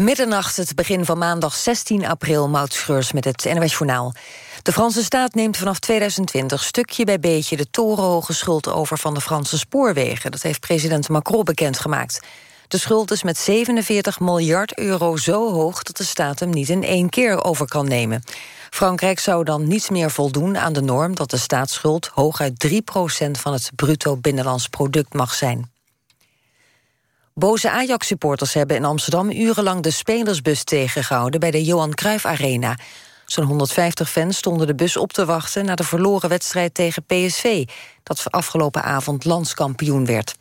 Middernacht, het begin van maandag 16 april, Maud met het NWS Journaal. De Franse staat neemt vanaf 2020 stukje bij beetje... de torenhoge schuld over van de Franse spoorwegen. Dat heeft president Macron bekendgemaakt. De schuld is met 47 miljard euro zo hoog... dat de staat hem niet in één keer over kan nemen. Frankrijk zou dan niet meer voldoen aan de norm... dat de staatsschuld hooguit 3% van het bruto binnenlands product mag zijn. Boze Ajax-supporters hebben in Amsterdam urenlang de spelersbus tegengehouden bij de Johan Cruijff Arena. Zo'n 150 fans stonden de bus op te wachten na de verloren wedstrijd tegen PSV, dat afgelopen avond landskampioen werd.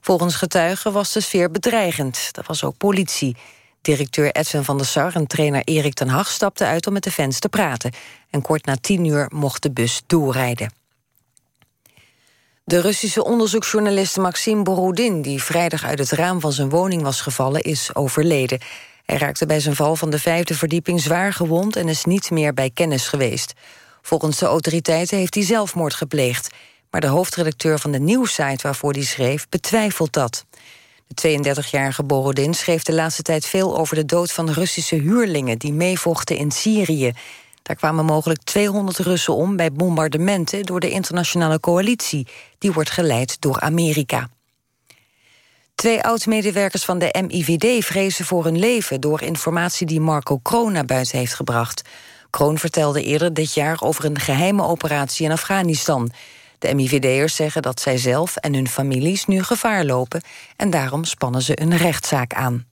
Volgens getuigen was de sfeer bedreigend. Er was ook politie. Directeur Edwin van der Sar en trainer Erik ten Hag stapten uit om met de fans te praten. En kort na tien uur mocht de bus doorrijden. De Russische onderzoeksjournalist Maxim Borodin... die vrijdag uit het raam van zijn woning was gevallen, is overleden. Hij raakte bij zijn val van de vijfde verdieping zwaar gewond... en is niet meer bij kennis geweest. Volgens de autoriteiten heeft hij zelfmoord gepleegd. Maar de hoofdredacteur van de nieuwssite waarvoor hij schreef... betwijfelt dat. De 32-jarige Borodin schreef de laatste tijd veel over de dood van Russische huurlingen... die meevochten in Syrië. Daar kwamen mogelijk 200 Russen om bij bombardementen door de internationale coalitie. Die wordt geleid door Amerika. Twee oud-medewerkers van de MIVD vrezen voor hun leven... door informatie die Marco Kroon naar buiten heeft gebracht. Kroon vertelde eerder dit jaar over een geheime operatie in Afghanistan. De MIVD'ers zeggen dat zij zelf en hun families nu gevaar lopen... en daarom spannen ze een rechtszaak aan.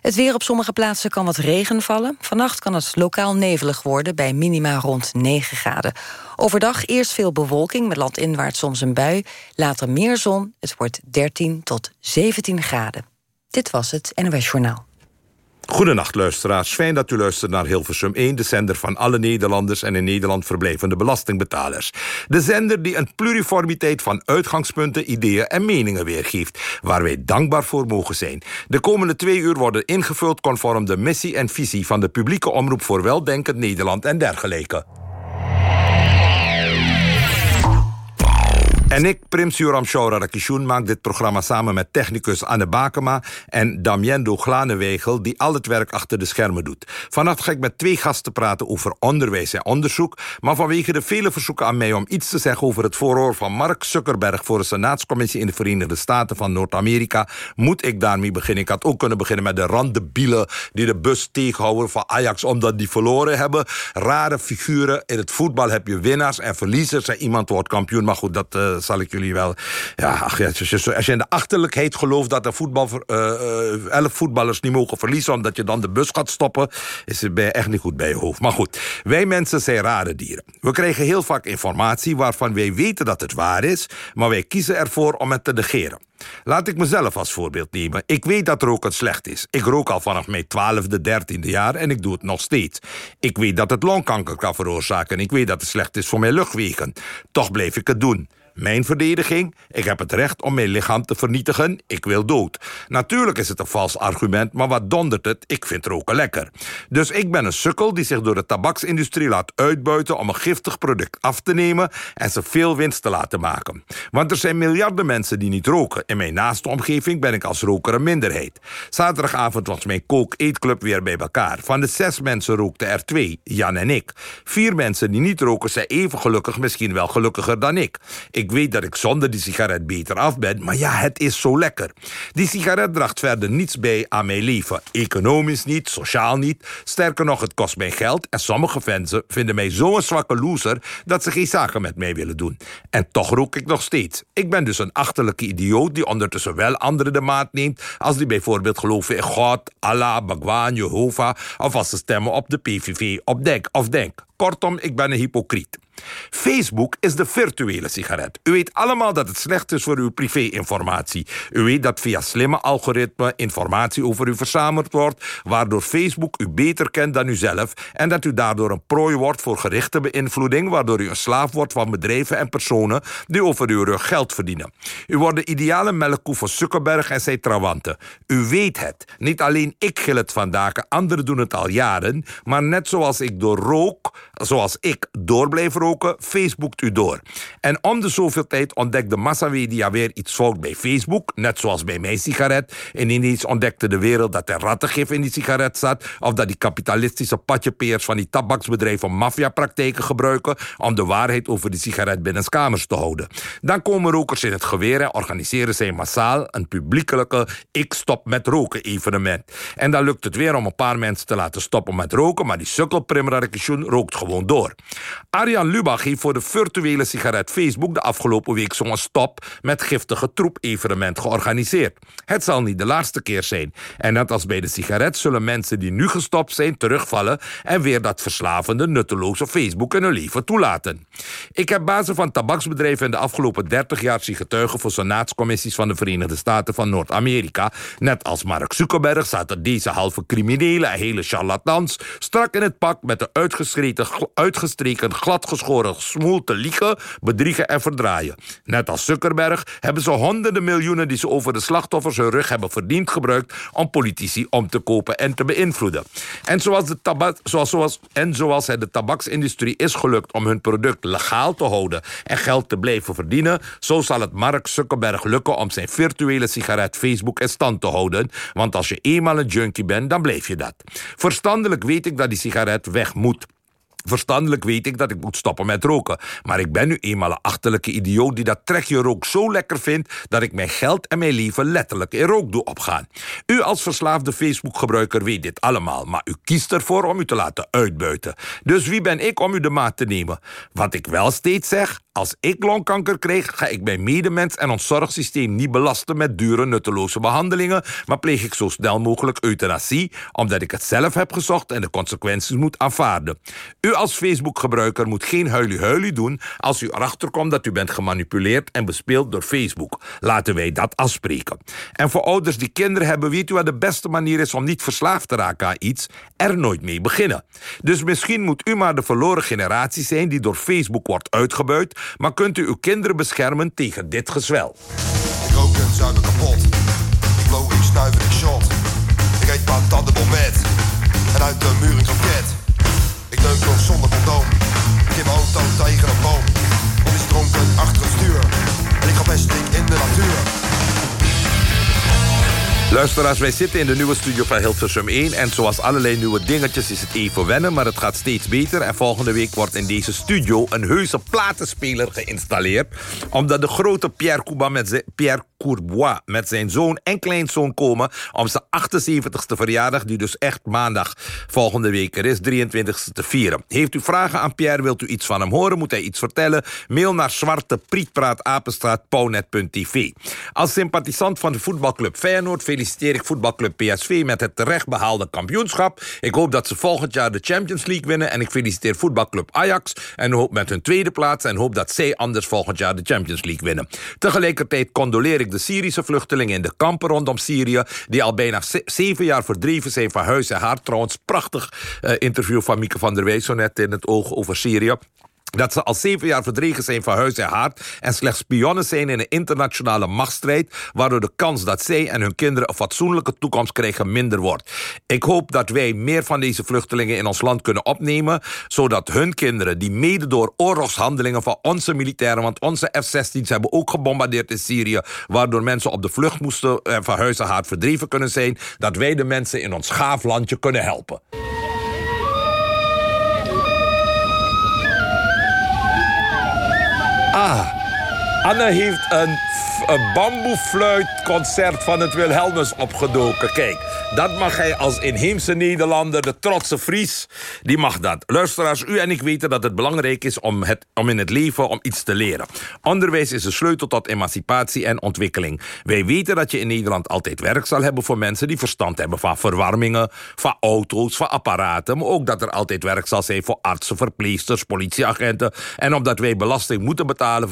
Het weer op sommige plaatsen kan wat regen vallen. Vannacht kan het lokaal nevelig worden bij minima rond 9 graden. Overdag eerst veel bewolking met landinwaarts soms een bui. Later meer zon. Het wordt 13 tot 17 graden. Dit was het NOS Journaal. Goedenacht luisteraars, fijn dat u luistert naar Hilversum 1... de zender van alle Nederlanders en in Nederland verblijvende belastingbetalers. De zender die een pluriformiteit van uitgangspunten, ideeën en meningen weergeeft... waar wij dankbaar voor mogen zijn. De komende twee uur worden ingevuld conform de missie en visie... van de publieke omroep voor weldenkend Nederland en dergelijke. En ik, Prim Suram Rakishun, maak dit programma samen met technicus Anne Bakema en Damiendo Glanewegel, die al het werk achter de schermen doet. Vannacht ga ik met twee gasten praten over onderwijs en onderzoek, maar vanwege de vele verzoeken aan mij om iets te zeggen over het voorhoor van Mark Zuckerberg voor de Senaatscommissie in de Verenigde Staten van Noord-Amerika, moet ik daarmee beginnen. Ik had ook kunnen beginnen met de randebielen die de bus tegenhouden van Ajax omdat die verloren hebben. Rare figuren. In het voetbal heb je winnaars en verliezers en iemand wordt kampioen. Maar goed, dat uh, zal ik jullie wel... Ja, ach, ja, als je in de achterlijkheid gelooft dat er voetbal, uh, elf voetballers niet mogen verliezen... omdat je dan de bus gaat stoppen, is het echt niet goed bij je hoofd. Maar goed, wij mensen zijn rare dieren. We krijgen heel vaak informatie waarvan wij weten dat het waar is... maar wij kiezen ervoor om het te negeren. Laat ik mezelf als voorbeeld nemen. Ik weet dat roken slecht is. Ik rook al vanaf mijn twaalfde, dertiende jaar en ik doe het nog steeds. Ik weet dat het longkanker kan veroorzaken. Ik weet dat het slecht is voor mijn luchtwegen. Toch blijf ik het doen. Mijn verdediging? Ik heb het recht om mijn lichaam te vernietigen. Ik wil dood. Natuurlijk is het een vals argument, maar wat dondert het? Ik vind roken lekker. Dus ik ben een sukkel die zich door de tabaksindustrie laat uitbuiten... om een giftig product af te nemen en ze veel winst te laten maken. Want er zijn miljarden mensen die niet roken. In mijn naaste omgeving ben ik als roker een minderheid. Zaterdagavond was mijn kook-eetclub weer bij elkaar. Van de zes mensen rookten er twee, Jan en ik. Vier mensen die niet roken zijn even gelukkig, misschien wel gelukkiger dan ik. Ik weet dat ik zonder die sigaret beter af ben, maar ja, het is zo lekker. Die sigaret draagt verder niets bij aan mijn leven. Economisch niet, sociaal niet. Sterker nog, het kost mij geld en sommige mensen vinden mij zo'n zwakke loser dat ze geen zaken met mij willen doen. En toch rook ik nog steeds. Ik ben dus een achterlijke idioot die ondertussen wel anderen de maat neemt als die bijvoorbeeld geloven in God, Allah, Bhagwan, Jehovah of als ze stemmen op de PVV op Denk of Denk. Kortom, ik ben een hypocriet. Facebook is de virtuele sigaret. U weet allemaal dat het slecht is voor uw privé-informatie. U weet dat via slimme algoritmen informatie over u verzameld wordt, waardoor Facebook u beter kent dan uzelf en dat u daardoor een prooi wordt voor gerichte beïnvloeding, waardoor u een slaaf wordt van bedrijven en personen die over uw rug geld verdienen. U wordt de ideale melkkoe voor Zuckerberg en zijn trawanten. U weet het. Niet alleen ik gil het vandaag, anderen doen het al jaren, maar net zoals ik door rook, zoals ik door blijf roken, roken, Facebookt u door. En om de zoveel tijd ontdekt de massamedia weer iets fout bij Facebook, net zoals bij mijn sigaret. En ineens ontdekte de wereld dat er rattengif in die sigaret zat, of dat die kapitalistische patjepeers van die tabaksbedrijven maffiapraktijken gebruiken om de waarheid over die sigaret binnenskamers te houden. Dan komen rokers in het geweer en organiseren zij massaal een publiekelijke ik stop met roken evenement. En dan lukt het weer om een paar mensen te laten stoppen met roken, maar die sukkel Primrarekisjoen rookt gewoon door. Arjan Lubach heeft voor de virtuele sigaret Facebook de afgelopen week zo'n stop met giftige troep evenement georganiseerd. Het zal niet de laatste keer zijn. En net als bij de sigaret zullen mensen die nu gestopt zijn terugvallen en weer dat verslavende, nutteloze Facebook in hun leven toelaten. Ik heb bazen van tabaksbedrijven in de afgelopen 30 jaar zien getuigen voor senaatscommissies van de Verenigde Staten van Noord-Amerika. Net als Mark Zuckerberg zaten deze halve criminelen en hele charlatans strak in het pak met de uitgestreken, uitgestreken smoel te liegen, bedriegen en verdraaien. Net als Zuckerberg hebben ze honderden miljoenen die ze over de slachtoffers hun rug hebben verdiend gebruikt om politici om te kopen en te beïnvloeden. En zoals, de tabak, zoals, zoals, en zoals het de tabaksindustrie is gelukt om hun product legaal te houden en geld te blijven verdienen, zo zal het Mark Zuckerberg lukken om zijn virtuele sigaret Facebook in stand te houden. Want als je eenmaal een junkie bent, dan blijf je dat. Verstandelijk weet ik dat die sigaret weg moet. Verstandelijk weet ik dat ik moet stoppen met roken. Maar ik ben nu eenmaal een achterlijke idioot die dat trekje rook zo lekker vindt dat ik mijn geld en mijn leven letterlijk in rook doe opgaan. U als verslaafde Facebook-gebruiker weet dit allemaal, maar u kiest ervoor om u te laten uitbuiten. Dus wie ben ik om u de maat te nemen? Wat ik wel steeds zeg, als ik longkanker kreeg, ga ik mijn medemens en ons zorgsysteem niet belasten met dure, nutteloze behandelingen, maar pleeg ik zo snel mogelijk euthanasie, omdat ik het zelf heb gezocht en de consequenties moet aanvaarden. U als Facebook-gebruiker moet geen huilie-huilie doen als u erachter komt dat u bent gemanipuleerd en bespeeld door Facebook. Laten wij dat afspreken. En voor ouders die kinderen hebben, weet u wat de beste manier is om niet verslaafd te raken aan iets? Er nooit mee beginnen. Dus misschien moet u maar de verloren generatie zijn die door Facebook wordt uitgebuit, maar kunt u uw kinderen beschermen tegen dit gezwel. Ik rook een zuiver kapot. Ik blow, ik snuif en ik shot. Ik eet patat de met. En uit de muur een kroket. Ik neuk nog zonder condoom. Ik mijn auto tegen een boom. Of is dronken achter het stuur. En ik ga best in de natuur. Luisteraars, wij zitten in de nieuwe studio van Hilversum 1... en zoals allerlei nieuwe dingetjes is het even wennen... maar het gaat steeds beter en volgende week wordt in deze studio... een heuse platenspeler geïnstalleerd... omdat de grote Pierre, met Pierre Courbois met zijn zoon en kleinzoon komen... om zijn 78ste verjaardag, die dus echt maandag volgende week er is... 23ste te vieren. Heeft u vragen aan Pierre, wilt u iets van hem horen... moet hij iets vertellen? Mail naar zwarte Als sympathisant van de voetbalclub Feyenoord feliciteer ik voetbalclub PSV met het terecht behaalde kampioenschap. Ik hoop dat ze volgend jaar de Champions League winnen. En ik feliciteer voetbalclub Ajax en hoop met hun tweede plaats... en hoop dat zij anders volgend jaar de Champions League winnen. Tegelijkertijd condoleer ik de Syrische vluchtelingen in de kampen rondom Syrië... die al bijna zeven jaar verdreven zijn van huis en haar. Trouwens, prachtig uh, interview van Mieke van der Wees zo net in het oog over Syrië dat ze al zeven jaar verdreven zijn van huis en hart... en slechts spionnen zijn in een internationale machtsstrijd... waardoor de kans dat zij en hun kinderen een fatsoenlijke toekomst krijgen minder wordt. Ik hoop dat wij meer van deze vluchtelingen in ons land kunnen opnemen... zodat hun kinderen, die mede door oorlogshandelingen van onze militairen... want onze F-16's hebben ook gebombardeerd in Syrië... waardoor mensen op de vlucht moesten en van huis en hart verdreven kunnen zijn... dat wij de mensen in ons gaaf landje kunnen helpen. Ah! Aner hieft en bamboefluitconcert van het Wilhelmus opgedoken. Kijk, dat mag hij als inheemse Nederlander, de trotse Fries, die mag dat. Luisteraars, u en ik weten dat het belangrijk is om, het, om in het leven om iets te leren. Onderwijs is de sleutel tot emancipatie en ontwikkeling. Wij weten dat je in Nederland altijd werk zal hebben voor mensen die verstand hebben van verwarmingen, van auto's, van apparaten. Maar ook dat er altijd werk zal zijn voor artsen, verpleegsters, politieagenten. En omdat wij belasting moeten betalen,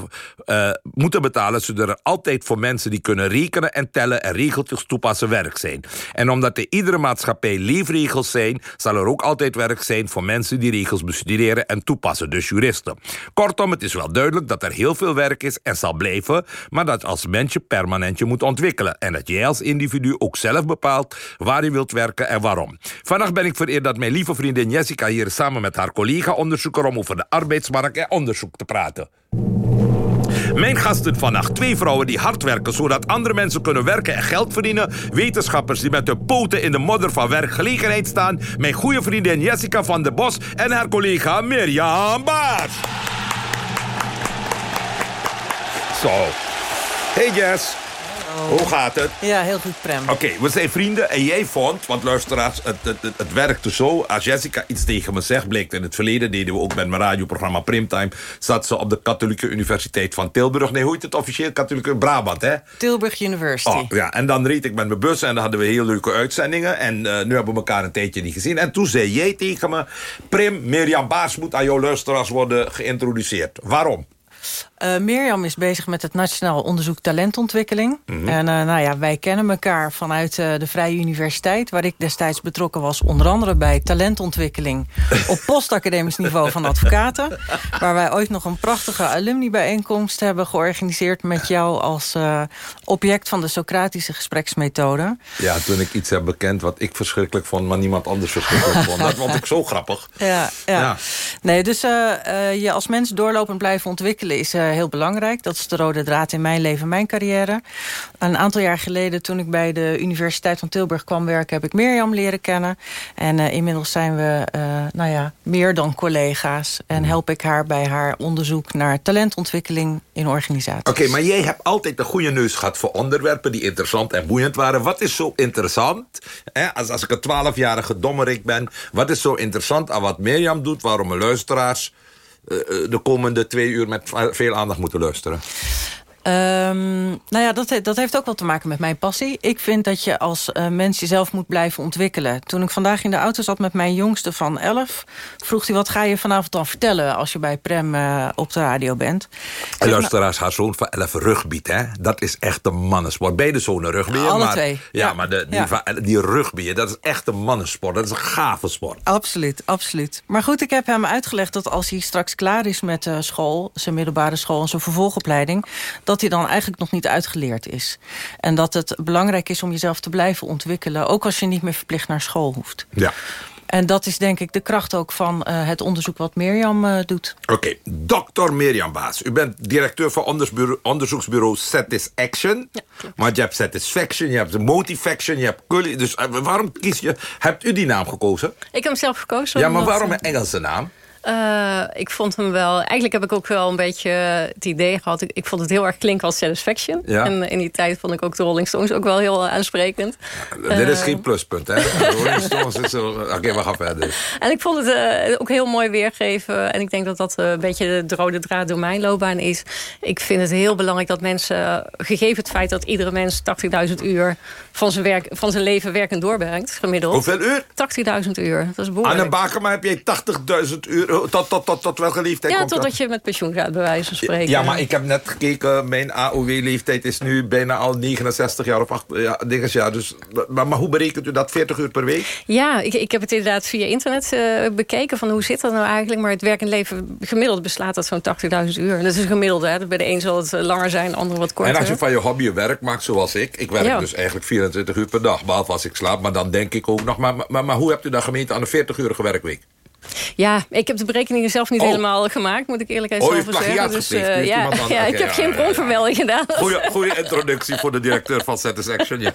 uh, moeten betalen zullen er altijd altijd voor mensen die kunnen rekenen en tellen en regeltjes toepassen werk zijn. En omdat er iedere maatschappij leefregels zijn, zal er ook altijd werk zijn voor mensen die regels bestuderen en toepassen, dus juristen. Kortom, het is wel duidelijk dat er heel veel werk is en zal blijven, maar dat als mens je permanent je moet ontwikkelen. En dat jij als individu ook zelf bepaalt waar je wilt werken en waarom. Vannacht ben ik vereerd dat mijn lieve vriendin Jessica hier samen met haar collega-onderzoeker om over de arbeidsmarkt en onderzoek te praten. Mijn gasten vannacht, twee vrouwen die hard werken... zodat andere mensen kunnen werken en geld verdienen. Wetenschappers die met hun poten in de modder van werkgelegenheid staan. Mijn goede vriendin Jessica van der Bos en haar collega Mirjam Baars. Zo. Hey Jess. Hoe gaat het? Ja, heel goed, Prem. Oké, we zijn vrienden en jij vond, want luisteraars, het, het, het, het werkte zo. Als Jessica iets tegen me zegt, bleek in het verleden, deden we ook met mijn radioprogramma Primtime, zat ze op de Katholieke Universiteit van Tilburg. Nee, hoe heet het officieel? Katholieke Brabant, hè? Tilburg University. Oh, ja, en dan reed ik met mijn bus en dan hadden we heel leuke uitzendingen. En uh, nu hebben we elkaar een tijdje niet gezien. En toen zei jij tegen me, Prim, Mirjam Baars moet aan jouw luisteraars worden geïntroduceerd. Waarom? Uh, Mirjam is bezig met het Nationaal Onderzoek Talentontwikkeling. Mm -hmm. En uh, nou ja, wij kennen elkaar vanuit uh, de Vrije Universiteit... waar ik destijds betrokken was, onder andere bij talentontwikkeling... op postacademisch niveau van advocaten. Waar wij ooit nog een prachtige alumni-bijeenkomst hebben georganiseerd... met jou als object van de Socratische gespreksmethode. Ja, toen ik iets heb bekend wat ik verschrikkelijk vond... maar niemand anders verschrikkelijk vond. Dat vond ik zo grappig. Ja, ja. ja. Nee, dus je als mens doorlopend blijven ontwikkelen... is heel belangrijk. Dat is de rode draad in mijn leven, mijn carrière. Een aantal jaar geleden, toen ik bij de Universiteit van Tilburg kwam werken... heb ik Mirjam leren kennen. En uh, inmiddels zijn we uh, nou ja, meer dan collega's. En help ik haar bij haar onderzoek naar talentontwikkeling in organisaties. Oké, okay, maar jij hebt altijd een goede neus gehad voor onderwerpen... die interessant en boeiend waren. Wat is zo interessant, hè, als, als ik een twaalfjarige dommerik ben... wat is zo interessant aan wat Mirjam doet... waarom mijn luisteraars de komende twee uur met veel aandacht moeten luisteren? Um, nou ja, dat, dat heeft ook wel te maken met mijn passie. Ik vind dat je als uh, mens jezelf moet blijven ontwikkelen. Toen ik vandaag in de auto zat met mijn jongste van 11... vroeg hij, wat ga je vanavond dan vertellen... als je bij Prem uh, op de radio bent? En luisteraars, haar zoon van 11 rugby, hè? Dat is echt een mannensport. Beide zonen rugby. Alle maar, twee. Ja, ja. maar de, die, ja. die rugby, dat is echt een mannensport. Dat is een gave sport. Absoluut, absoluut. Maar goed, ik heb hem uitgelegd dat als hij straks klaar is met uh, school... zijn middelbare school en zijn vervolgopleiding... dat hij dan eigenlijk nog niet uitgeleerd is. En dat het belangrijk is om jezelf te blijven ontwikkelen... ook als je niet meer verplicht naar school hoeft. Ja. En dat is denk ik de kracht ook van uh, het onderzoek wat Mirjam uh, doet. Oké, okay. dokter Mirjam Baas. U bent directeur van onderzoeksbureau, onderzoeksbureau Satisfaction. Ja, maar je hebt Satisfaction, je hebt Motivaction, je hebt Cully. Dus uh, waarom kies je... Hebt u die naam gekozen? Ik heb hem zelf gekozen. Ja, maar waarom een Engelse naam? Uh, ik vond hem wel... Eigenlijk heb ik ook wel een beetje het idee gehad... Ik, ik vond het heel erg klinken als Satisfaction. Ja. En in die tijd vond ik ook de Rolling Stones ook wel heel aansprekend. Ja, dit is uh, geen pluspunt, hè? De Rolling Stones is... Oké, okay, we gaan verder. En ik vond het uh, ook heel mooi weergeven. En ik denk dat dat een beetje de rode draad door mijn loopbaan is. Ik vind het heel belangrijk dat mensen... Gegeven het feit dat iedere mens 80.000 uur... Van zijn, werk, van zijn leven werkend doorbrengt, gemiddeld. Hoeveel uur? 80.000 uur. Dat is behoorlijk. Aan een Bakema heb je 80.000 uur tot, tot, tot, tot welke leeftijd Ja, komt totdat dat? je met pensioen gaat, bij wijze van spreken. Ja, maar ik heb net gekeken, mijn AOW-leeftijd is nu bijna al 69 jaar of 8 ja, jaar. Dus, maar, maar hoe berekent u dat, 40 uur per week? Ja, ik, ik heb het inderdaad via internet uh, bekeken, van hoe zit dat nou eigenlijk. Maar het werkend leven gemiddeld beslaat dat zo'n 80.000 uur. Dat is gemiddeld, hè. Bij de een zal het langer zijn, de ander wat korter. En als je van je hobby je werk maakt, zoals ik. Ik werk ja. dus eigenlijk 24 uur per dag, behalve als ik slaap. Maar dan denk ik ook nog, maar, maar, maar hoe hebt u dan gemeten aan een 40-urige werkwerkweek? Ja, ik heb de berekeningen zelf niet oh. helemaal gemaakt, moet ik eerlijk oh, zeggen. Dus, uh, ja, ik heb ja, geen bronvermelding gedaan. Goeie introductie voor de directeur van Satisfaction. Ja.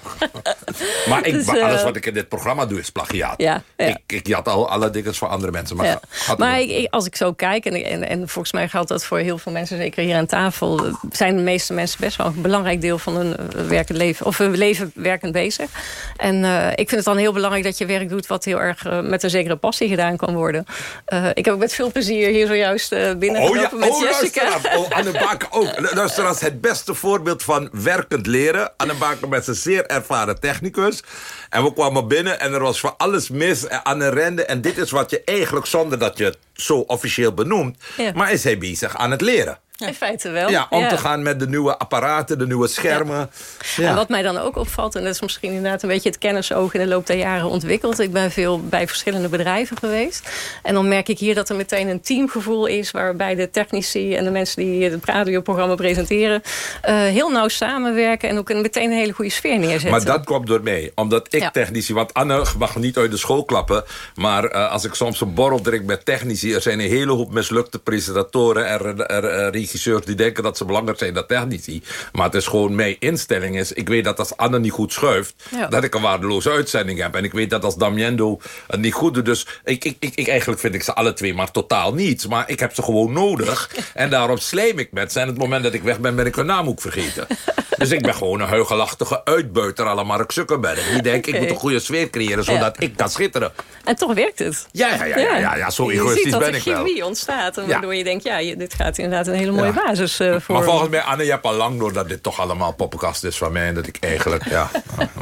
maar ik, dus, uh, alles wat ik in dit programma doe is plagiaat. Ja, ik, ik jat al alle dingen voor andere mensen. Maar, maar ik, als ik zo kijk, en, en, en volgens mij geldt dat voor heel veel mensen, zeker hier aan tafel, zijn de meeste mensen best wel een belangrijk deel van hun werkend leven, of hun leven werkend bezig. En uh, ik vind het dan heel belangrijk dat je werk doet wat heel erg met een zekere passie gedaan kan worden. Uh, ik heb ook met veel plezier hier zojuist uh, binnengelopen oh, ja. met oh, Jessica. Oh, Anne Baker ook. Luisteraars, het beste voorbeeld van werkend leren. Anne Baker met zijn zeer ervaren technicus. En we kwamen binnen en er was voor alles mis. En Anne rende. En dit is wat je eigenlijk, zonder dat je het zo officieel benoemt... Ja. maar is hij bezig aan het leren. In feite wel. Ja, om te gaan met de nieuwe apparaten, de nieuwe schermen. Ja. En wat mij dan ook opvalt, en dat is misschien inderdaad een beetje het kennisoog in de loop der jaren ontwikkeld. Ik ben veel bij verschillende bedrijven geweest. En dan merk ik hier dat er meteen een teamgevoel is waarbij de technici en de mensen die het radioprogramma presenteren uh, heel nauw samenwerken en ook een, meteen een hele goede sfeer neerzetten. Maar dat komt door mij, omdat ik technici, want Anne mag niet uit de school klappen, maar uh, als ik soms een borrel drink met technici, er zijn een hele hoop mislukte presentatoren en er, regisseurs die denken dat ze belangrijk zijn dan technici. Maar het is gewoon mijn instelling is, ik weet dat als Anne niet goed schuift, ja. dat ik een waardeloze uitzending heb. En ik weet dat als Damiendo het niet goed doet, dus ik, ik, ik, eigenlijk vind ik ze alle twee maar totaal niets. Maar ik heb ze gewoon nodig en daarom slijm ik met ze. En het moment dat ik weg ben, ben ik hun naam ook vergeten. dus ik ben gewoon een heugelachtige uitbuiter à la Mark Zuckerberg. Die denkt, ik moet een goede sfeer creëren, zodat ik kan schitteren. En toch werkt het. Ja, ja, ja, ja, ja, ja zo egoïstisch ben ik wel. Je ziet dat er chemie ontstaat. En waardoor je denkt, ja, dit gaat inderdaad een hele mooie basis uh, voor. Maar volgens mij, Anne, je hebt al lang door dat dit toch allemaal poppenkast is van mij. En dat ik eigenlijk, ja.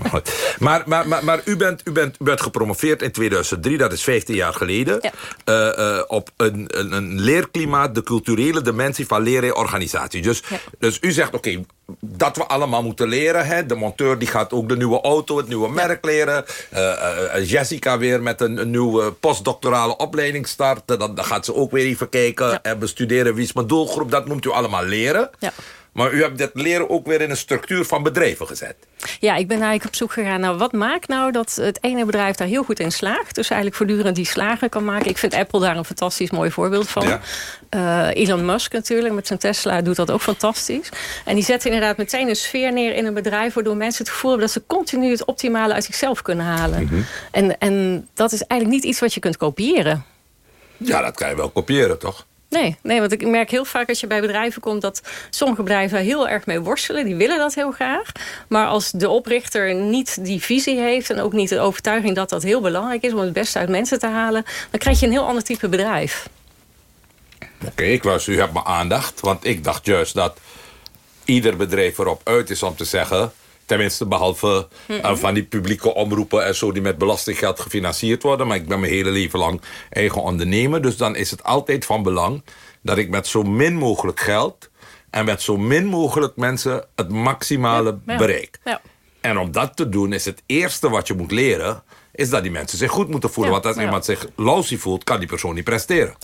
maar, maar, maar, maar u, bent, u, bent, u bent gepromoveerd in 2003, dat is 15 jaar geleden. Uh, uh, op een, een, een, leerklimaat, de culturele dimensie van leren organisatie. Dus, dus u zegt, oké, okay, dat we allemaal moeten leren. Hè? De monteur die gaat ook de nieuwe auto, het nieuwe merk leren. Uh, uh, Jessica weer met een, een, nieuwe postdoctorale opleiding starten. Dan, dan gaat ze ook weer even kijken en bestuderen wie is mijn doelgroep. Dat moet u allemaal leren. Ja. Maar u hebt dat leren ook weer in een structuur van bedrijven gezet. Ja, ik ben eigenlijk op zoek gegaan naar wat maakt nou dat het ene bedrijf daar heel goed in slaagt. Dus eigenlijk voortdurend die slagen kan maken. Ik vind Apple daar een fantastisch mooi voorbeeld van. Ja. Uh, Elon Musk natuurlijk met zijn Tesla doet dat ook fantastisch. En die zet inderdaad meteen een sfeer neer in een bedrijf... waardoor mensen het gevoel hebben dat ze continu het optimale uit zichzelf kunnen halen. Mm -hmm. en, en dat is eigenlijk niet iets wat je kunt kopiëren. Ja, dat kan je wel kopiëren, toch? Nee, nee, want ik merk heel vaak als je bij bedrijven komt... dat sommige bedrijven daar heel erg mee worstelen. Die willen dat heel graag. Maar als de oprichter niet die visie heeft... en ook niet de overtuiging dat dat heel belangrijk is... om het beste uit mensen te halen... dan krijg je een heel ander type bedrijf. Oké, ik was, u hebt mijn aandacht. Want ik dacht juist dat ieder bedrijf erop uit is om te zeggen... Tenminste, behalve mm -mm. van die publieke omroepen en zo... die met belastinggeld gefinancierd worden. Maar ik ben mijn hele leven lang eigen ondernemer. Dus dan is het altijd van belang... dat ik met zo min mogelijk geld... en met zo min mogelijk mensen het maximale ja, ja. bereik. Ja. En om dat te doen is het eerste wat je moet leren... is dat die mensen zich goed moeten voelen. Want als iemand zich lousy voelt, kan die persoon niet presteren.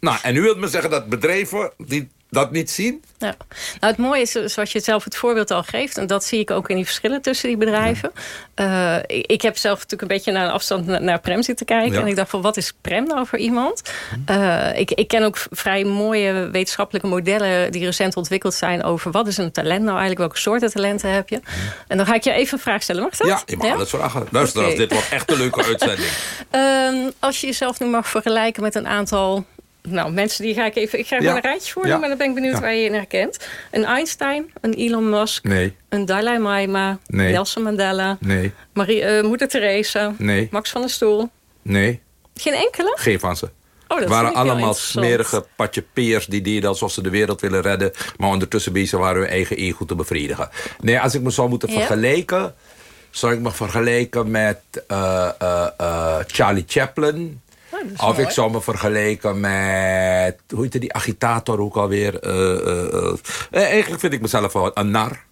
Nou, en u wilt me zeggen dat bedrijven... die dat niet zien? Ja. Nou, het mooie is, zoals je zelf het voorbeeld al geeft... en dat zie ik ook in die verschillen tussen die bedrijven. Ja. Uh, ik, heb zelf natuurlijk een beetje naar een afstand naar, naar Prem zitten kijken... Ja. en ik dacht van, wat is Prem nou voor iemand? Uh, ik, ik ken ook vrij mooie wetenschappelijke modellen... die recent ontwikkeld zijn over wat is een talent nou eigenlijk... welke soorten talenten heb je? En dan ga ik je even een vraag stellen, mag dat? Ja, je mag alles vragen. Luister, okay. dit wordt echt een leuke uitzending. uh, als je jezelf nu mag vergelijken met een aantal nou, mensen die ga ik even... Ik ga gewoon ja. een rijtje voor maar dan ben ik benieuwd waar je in herkent. Een Einstein, een Elon Musk, nee. een Dalai Lama, nee. Nelson Mandela, nee. Marie, uh, Moeder Teresa, nee. Max van der Stoel. Nee. Geen enkele? Geen van ze. Oh, Het waren allemaal smerige patje peers die deden alsof ze de wereld willen redden. Maar ondertussen bezig waren hun eigen ego te bevredigen. Nee, als ik me zou moeten vergelijken... zou ik me vergelijken met uh, uh, Charlie Chaplin... Oh, of ik zou me vergelijken met... Hoe heet die agitator ook alweer? Uh. Eigenlijk vind ik mezelf wel een nar.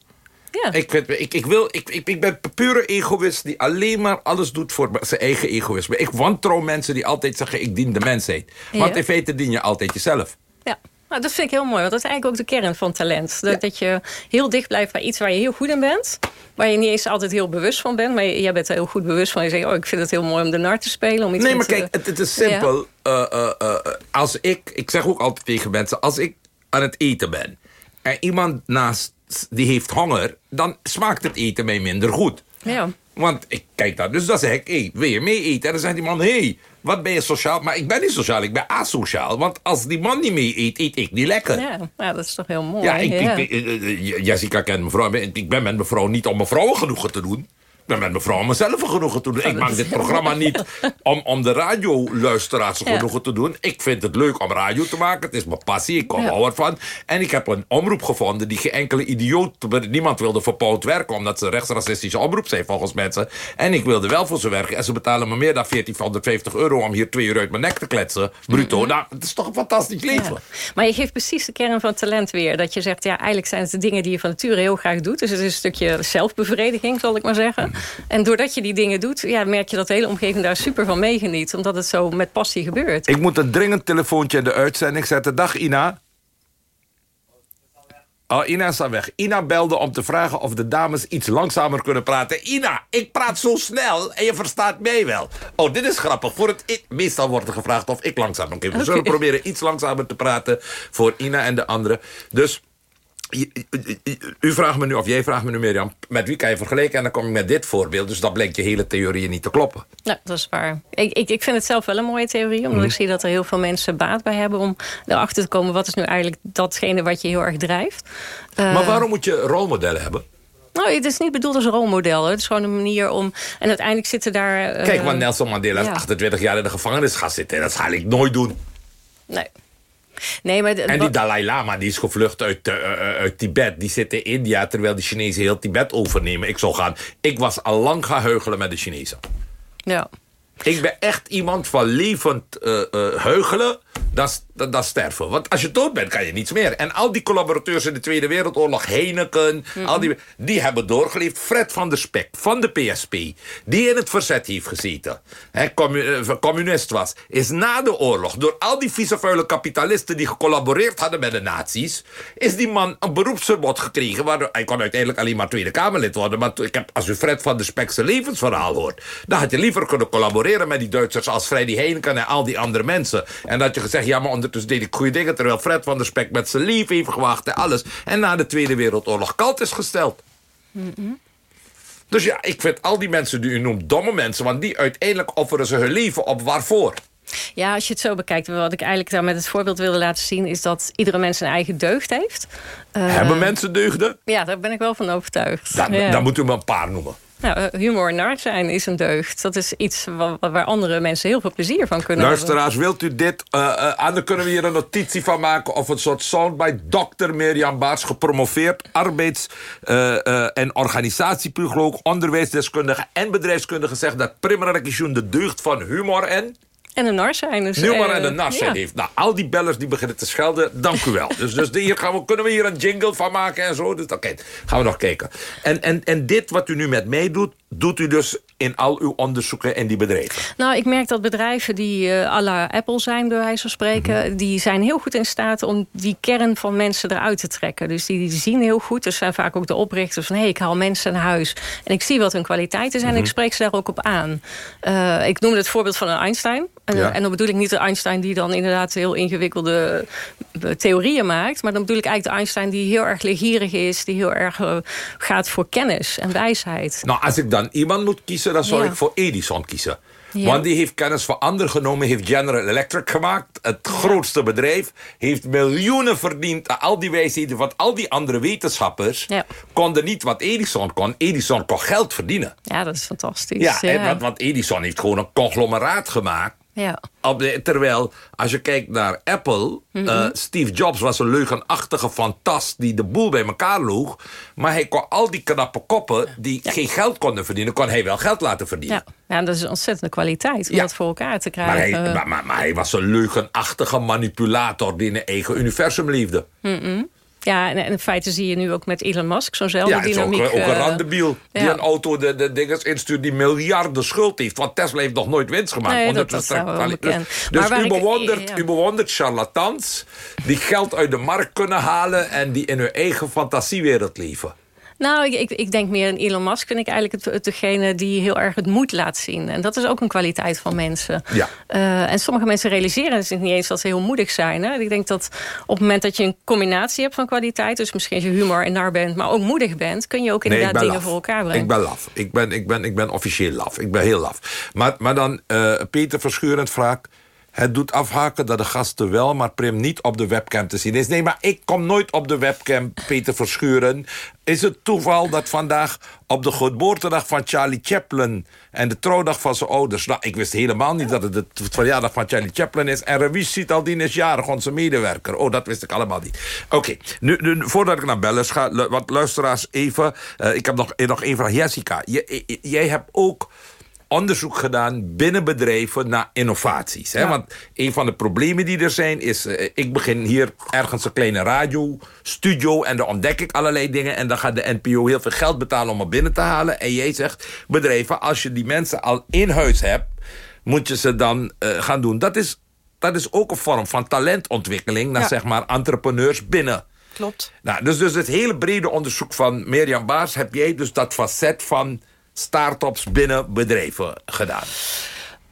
Ja. Ik, vind, ik, ik, wil, ik, ik, ik ben pure egoïst die alleen maar alles doet voor zijn eigen egoïsme. Ik wantrouw mensen die altijd zeggen ik dien de mensheid. Ja. Want in feite dien je altijd jezelf. Ja. Nou, dat vind ik heel mooi, want dat is eigenlijk ook de kern van talent. Dat, ja. dat je heel dicht blijft bij iets waar je heel goed in bent. Waar je niet eens altijd heel bewust van bent. Maar jij bent er heel goed bewust van. Je zegt, oh, ik vind het heel mooi om de nar te spelen. Om iets nee, maar te... kijk, het, het, is simpel. Ja. Uh, uh, uh, als ik, ik zeg ook altijd tegen mensen... als ik aan het eten ben... en iemand naast die heeft honger... dan smaakt het eten mij minder goed. Ja. Want ik kijk daar, dus dan zeg ik, hey, wil je mee eten? En dan zegt die man, hé, hey, wat ben je sociaal? Maar ik ben niet sociaal, ik ben asociaal. Want als die man niet mee eet, eet ik niet lekker. Ja, ja dat is toch heel mooi. Ja, ik, ja. Ik, ik, Jessica kent mevrouw. Ik ben met mevrouw niet om mevrouw genoegen te doen. Ben met mevrouw mezelf een genoegen te doen. Ik maak dit programma niet om, om de radioluisteraars een genoegen te doen. Ik vind het leuk om radio te maken. Het is mijn passie, ik kom ja. ervan. En ik heb een omroep gevonden die geen enkele idioot... Niemand wilde voor werken, omdat ze rechtsracistische omroep zijn volgens mensen. En ik wilde wel voor ze werken. En ze betalen me meer dan 1450 euro om hier twee uur uit mijn nek te kletsen. Bruto. Mm -hmm. Nou, het is toch een fantastisch leven. Maar je geeft precies de kern van talent weer. Dat je zegt, ja, eigenlijk zijn het de dingen die je van nature heel graag doet. Dus het is een stukje zelfbevrediging, zal ik maar zeggen. En doordat je die dingen doet, ja, merk je dat de hele omgeving daar super van meegeniet. Omdat het zo met passie gebeurt. Ik moet een dringend telefoontje in de uitzending zetten. Dag Ina. Oh, Ina is al weg. Ina belde om te vragen of de dames iets langzamer kunnen praten. Ina, ik praat zo snel en je verstaat mij wel. Oh, dit is grappig. Voor het, meestal wordt er gevraagd of ik langzamer kan. We okay. zullen proberen iets langzamer te praten voor Ina en de anderen. Dus u vraagt me nu, of jij vraagt me nu, Mirjam... met wie kan je vergelijken? En dan kom ik met dit voorbeeld. Dus dat blijkt je hele theorie niet te kloppen. Ja, dat is waar. Ik, ik, ik vind het zelf wel een mooie theorie. Omdat mhm. ik zie dat er heel veel mensen baat bij hebben... om erachter te komen wat is nu eigenlijk datgene wat je heel erg drijft. Maar uh, waarom moet je rolmodellen hebben? Nou, het is niet bedoeld als rolmodel. Het is gewoon een manier om... En uiteindelijk zitten daar... Uh, Kijk, want Nelson Mandela ja. 28 jaar in de gevangenis gaat zitten. Dat ga ik nooit doen. Nee. Nee, maar en die Dalai Lama die is gevlucht uit, uh, uit Tibet. Die zit in India terwijl de Chinezen heel Tibet overnemen. Ik zou gaan. Ik was al lang gaan heugelen met de Chinezen. Ja. Ik ben echt iemand van levend uh, uh, heugelen dat, dat, dat, sterven. Want als je dood bent, kan je niets meer. En al die collaborateurs in de Tweede Wereldoorlog, Heineken, al die, die hebben doorgeleefd. Fred van der Spek van de PSP, die in het verzet heeft gezeten, hè, communist was, is na de oorlog, door al die vieze vuile kapitalisten die gecollaboreerd hadden met de nazi's, is die man een beroepsverbod gekregen. Waardoor, hij kon uiteindelijk alleen maar Tweede Kamerlid worden. Maar ik heb, als u Fred van der Spek zijn levensverhaal hoort, dan had je liever kunnen collaboreren met die Duitsers als Freddy Heineken en al die andere mensen. En dat je gezegd, ja, maar ondertussen deed ik goede dingen... terwijl Fred van der Spek met zijn lief heeft gewacht en alles. En na de Tweede Wereldoorlog kalt is gesteld. Dus ja, ik vind al die mensen die u noemt domme mensen... want die uiteindelijk offeren ze hun leven op waarvoor? Ja, als je het zo bekijkt, wat ik eigenlijk daar met het voorbeeld wilde laten zien... is dat iedere mens een eigen deugd heeft. Hebben uh, mensen deugden? Ja, daar ben ik wel van overtuigd. Dan, ja. dan moet u me een paar noemen. Nou, humor en zijn is een deugd. Dat is iets waar, andere mensen heel veel plezier van kunnen Luisteraars, wilt u dit... Uh, uh, kunnen we hier een notitie van maken... of een soort soundbite. Dr. Mirjam Baars, gepromoveerd... arbeids- uh, en organisatiepsycholoog, onderwijsdeskundige... en bedrijfskundige zegt dat Primera de deugd van humor en... En een nar zijn. Dus, Humor en een nar zijn ja. heeft. Nou, al die bellers die beginnen te schelden, dank u wel. dus dus hier gaan we, kunnen we hier een jingle van maken en zo. Dus oké, okay, gaan we nog kijken. En, en, en dit wat u nu met mij doet, doet u dus in al uw onderzoeken in die bedrijven? Nou, ik merk dat bedrijven die uh, à la Apple zijn, bij wijze van spreken... Mm -hmm. die zijn heel goed in staat om die kern van mensen eruit te trekken. Dus die, die zien heel goed. Dus zijn vaak ook de oprichters van... hé, hey, ik haal mensen naar huis en ik zie wat hun kwaliteiten zijn... Mm -hmm. en ik spreek ze daar ook op aan. Uh, ik noemde het voorbeeld van een Einstein. En, ja. en, dan bedoel ik niet de Einstein die dan inderdaad heel ingewikkelde theorieën maakt. Maar dan bedoel ik eigenlijk de Einstein die heel erg legierig is. Die heel erg gaat voor kennis en wijsheid. Nou, als ik dan iemand moet kiezen, dan zou ja. ik voor Edison kiezen. Ja. Want die heeft kennis van anderen genomen, heeft General Electric gemaakt. Het ja. grootste bedrijf. Heeft miljoenen verdiend. Al die wijsheden van al die andere wetenschappers ja. konden niet wat Edison kon. Edison kon geld verdienen. Ja, dat is fantastisch. Ja. Want, want Edison heeft gewoon een conglomeraat gemaakt. Ja. Terwijl, als je kijkt naar Apple... Mm -hmm. uh, Steve Jobs was een leugenachtige fantast... die de boel bij elkaar loeg. Maar hij kon al die knappe koppen... die ja. geen geld konden verdienen... kon hij wel geld laten verdienen. Ja, ja dat is een ontzettende kwaliteit... om ja. dat voor elkaar te krijgen. Maar hij, maar, maar, maar hij was een leugenachtige manipulator... die in een eigen universum. Mm -hmm. Ja, en, in feite zie je nu ook met Elon Musk zo'nzelfde ja, dynamiek. Ja, ook, ook een randebiel die een auto de, de dinges instuurt die miljarden schuld heeft. Want Tesla heeft nog nooit winst gemaakt. Nee, dat, dat is dus dus u, bewondert, ja. u bewondert charlatans die geld uit de markt kunnen halen... en die in hun eigen fantasiewereld leven. Nou, ik, ik, denk meer in Elon Musk vind ik eigenlijk het, het, degene die heel erg het moed laat zien. En dat is ook een kwaliteit van mensen. Ja. Uh, en sommige mensen realiseren zich niet eens dat ze heel moedig zijn. Hè? Ik denk dat op het moment dat je een combinatie hebt van kwaliteit... dus misschien als je humor en nar bent, maar ook moedig bent... kun je ook inderdaad nee, dingen laf. voor elkaar brengen. Ik ben laf. Ik ben, ik ben, ik ben officieel laf. Ik ben heel laf. Maar, maar dan, uh, Peter Verschurend vraagt... Het doet afhaken dat de gasten wel, maar Prim niet op de webcam te zien is. Nee, maar ik kom nooit op de webcam, Peter Verschuren. Is het toeval dat vandaag op de geboortedag van Charlie Chaplin... en de trouwdag van zijn ouders... nou, ik wist helemaal niet dat het de verjaardag van Charlie Chaplin is... en Revis Citaldin is jarig, onze medewerker. Oh, dat wist ik allemaal niet. Oké, nu, nu, voordat ik naar bellen ga... wat luisteraars even... Uh, ik heb nog, nog één vraag. Jessica, jij hebt ook onderzoek gedaan binnen bedrijven naar innovaties. Hè? Want een van de problemen die er zijn is... Uh, ik begin hier ergens een kleine radiostudio... en dan ontdek ik allerlei dingen... en dan gaat de NPO heel veel geld betalen om er binnen te halen. En jij zegt, bedrijven, als je die mensen al in huis hebt... moet je ze dan uh, gaan doen. Dat is, dat is ook een vorm van talentontwikkeling... naar zeg maar entrepreneurs binnen... Klopt. Nou, dus, dus het hele brede onderzoek van Mirjam Baars... heb jij dus dat facet van start-ups binnen bedrijven gedaan?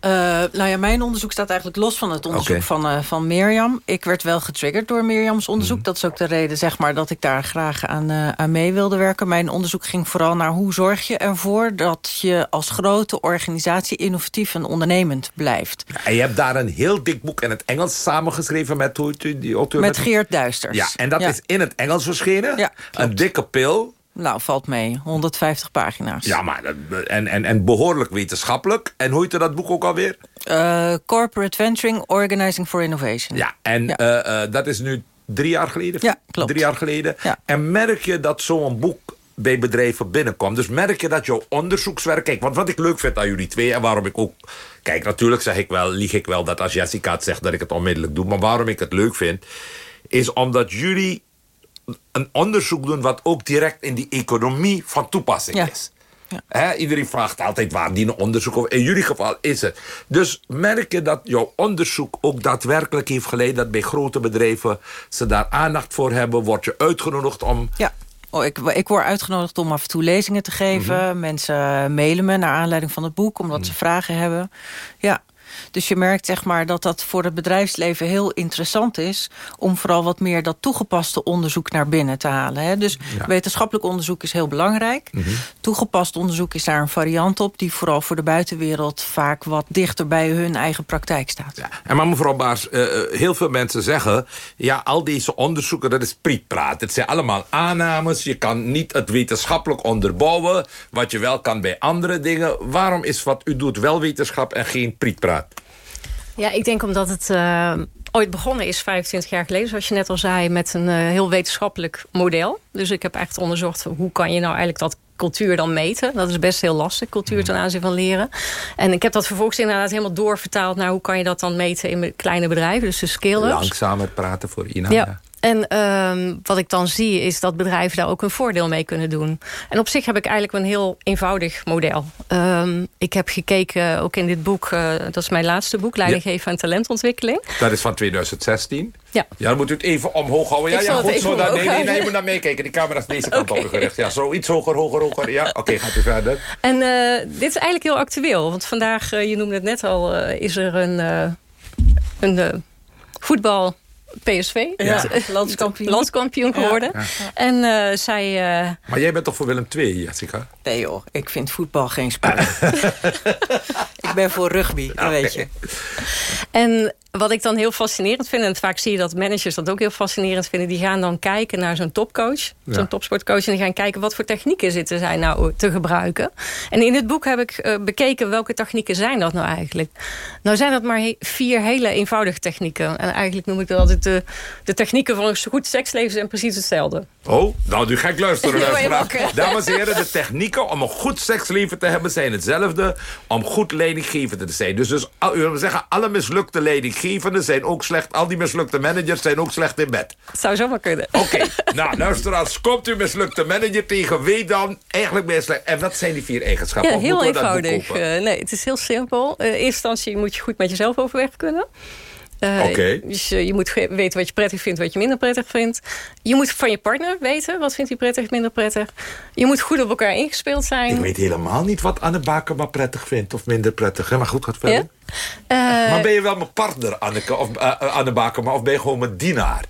Uh, nou ja, mijn onderzoek staat eigenlijk los van het onderzoek van, uh, van Mirjam. Ik werd wel getriggerd door Mirjams onderzoek. Mhm. Dat is ook de reden zeg maar, dat ik daar graag aan, uh, aan mee wilde werken. Mijn onderzoek ging vooral naar hoe zorg je ervoor... dat je als grote organisatie innovatief en ondernemend blijft. Ja, en je hebt daar een heel dik boek in het Engels samengeschreven... met, hoe, die auteur, met, met Geert Duisters. Ja, en dat is in het Engels verschenen. Ja, een dikke pil. Nou, valt mee. 150 pagina's. Ja, maar en, en, en behoorlijk wetenschappelijk. En hoe heette dat boek ook alweer? Uh, Corporate Venturing, Organizing for Innovation. Ja, en ja. Uh, uh, dat is nu drie jaar geleden? Ja, klopt. Drie jaar geleden. Ja. En merk je dat zo'n boek bij bedrijven binnenkomt? Dus merk je dat jouw onderzoekswerk... Kijk, want wat ik leuk vind aan jullie twee... en waarom ik ook... Kijk, natuurlijk zeg ik wel, lieg ik wel dat als Jessica het zegt... dat ik het onmiddellijk doe. Maar waarom ik het leuk vind... is omdat jullie een onderzoek doen wat ook direct in die economie van toepassing is. Ja. iedereen vraagt altijd waar die een onderzoek over. In jullie geval is het. Dus merk je dat jouw onderzoek ook daadwerkelijk heeft geleid... dat bij grote bedrijven ze daar aandacht voor hebben... word je uitgenodigd om... Ja. Oh, ik, ik word uitgenodigd om af en toe lezingen te geven. Mhm. Mensen mailen me naar aanleiding van het boek... omdat ze mhm. vragen hebben. Ja, dus je merkt zeg maar, dat dat voor het bedrijfsleven heel interessant is... om vooral wat meer dat toegepaste onderzoek naar binnen te halen. Hè? Dus wetenschappelijk onderzoek is heel belangrijk. Mhm. Toegepast onderzoek is daar een variant op... die vooral voor de buitenwereld vaak wat dichter bij hun eigen praktijk staat. Ja. En maar mevrouw Baars, uh, heel veel mensen zeggen... ja, al deze onderzoeken, dat is prietpraat. Het zijn allemaal aannames. Je kan niet het wetenschappelijk onderbouwen... wat je wel kan bij andere dingen. Waarom is wat u doet wel wetenschap en geen prietpraat? Ja, ik denk omdat het uh, ooit begonnen is 25 jaar geleden. Zoals je net al zei, met een uh, heel wetenschappelijk model. Dus ik heb echt onderzocht hoe kan je nou eigenlijk dat cultuur dan meten. Dat is best heel lastig, cultuur ten aanzien van leren. En ik heb dat vervolgens inderdaad helemaal doorvertaald... naar hoe kan je dat dan meten in kleine bedrijven, dus de scale-ups. Langzamer praten voor Ina. Ja. En uh, wat ik dan zie is dat bedrijven daar ook een voordeel mee kunnen doen. En op zich heb ik eigenlijk een heel eenvoudig model. Um, ik heb gekeken, ook in dit boek, uh, dat is mijn laatste boek... Leidinggeven ja. en talentontwikkeling. Dat is van 2016? Ja. Ja, dan moet u het even omhoog houden. Ja, ja goed, zo. Dan, nee, nee, nee, je moet naar meekijken. Die camera is deze kant okay. op gericht. Ja, zo iets hoger, hoger, hoger. Ja, oké, okay, gaat u verder. En uh, dit is eigenlijk heel actueel. Want vandaag, uh, je noemde het net al, is er een, een voetbal PSV. Ja. Landskampioen. Landskampioen geworden. Ja. En uh, zij... Uh... Maar jij bent toch voor Willem II, Jessica? Nee joh, ik vind voetbal geen spel. ik ben voor rugby, okay. weet je. En wat ik dan heel fascinerend vind... en vaak zie je dat managers dat ook heel fascinerend vinden... die gaan dan kijken naar zo'n topcoach, zo'n topsportcoach... en die gaan kijken wat voor technieken zitten zij nou te gebruiken. En in het boek heb ik uh, bekeken welke technieken zijn dat nou eigenlijk. Nou zijn dat maar he vier hele eenvoudige technieken. En eigenlijk noem ik dat altijd de, de technieken van een goed seksleven... zijn precies hetzelfde. Oh, nou nu ga ik luisteren. Dames en heren, de technieken om een goed seksleven te hebben... zijn hetzelfde om goed leidinggevende te zijn. Dus, dus we zeggen, alle mislukte leidinggevenden zijn ook slecht. Al die mislukte managers zijn ook slecht in bed. Zou zomaar kunnen. Oké, okay. nou luisteraars, komt u mislukte manager tegen, weet dan eigenlijk ben je slecht. En wat zijn die vier eigenschappen? Ja, heel eenvoudig. Uh, nee, het is heel simpel. Uh, in eerste instantie moet je goed met jezelf overweg kunnen. Uh, okay. Dus uh, je moet weten wat je prettig vindt, wat je minder prettig vindt. Je moet van je partner weten, wat vindt hij prettig, minder prettig. Je moet goed op elkaar ingespeeld zijn. Ik weet helemaal niet wat Anne Bakema prettig vindt of minder prettig. Hè? Maar goed, gaat verder. Ja? Uh, maar ben je wel mijn partner, Anneke, of, Anne Bakema, of ben je gewoon mijn dienaar?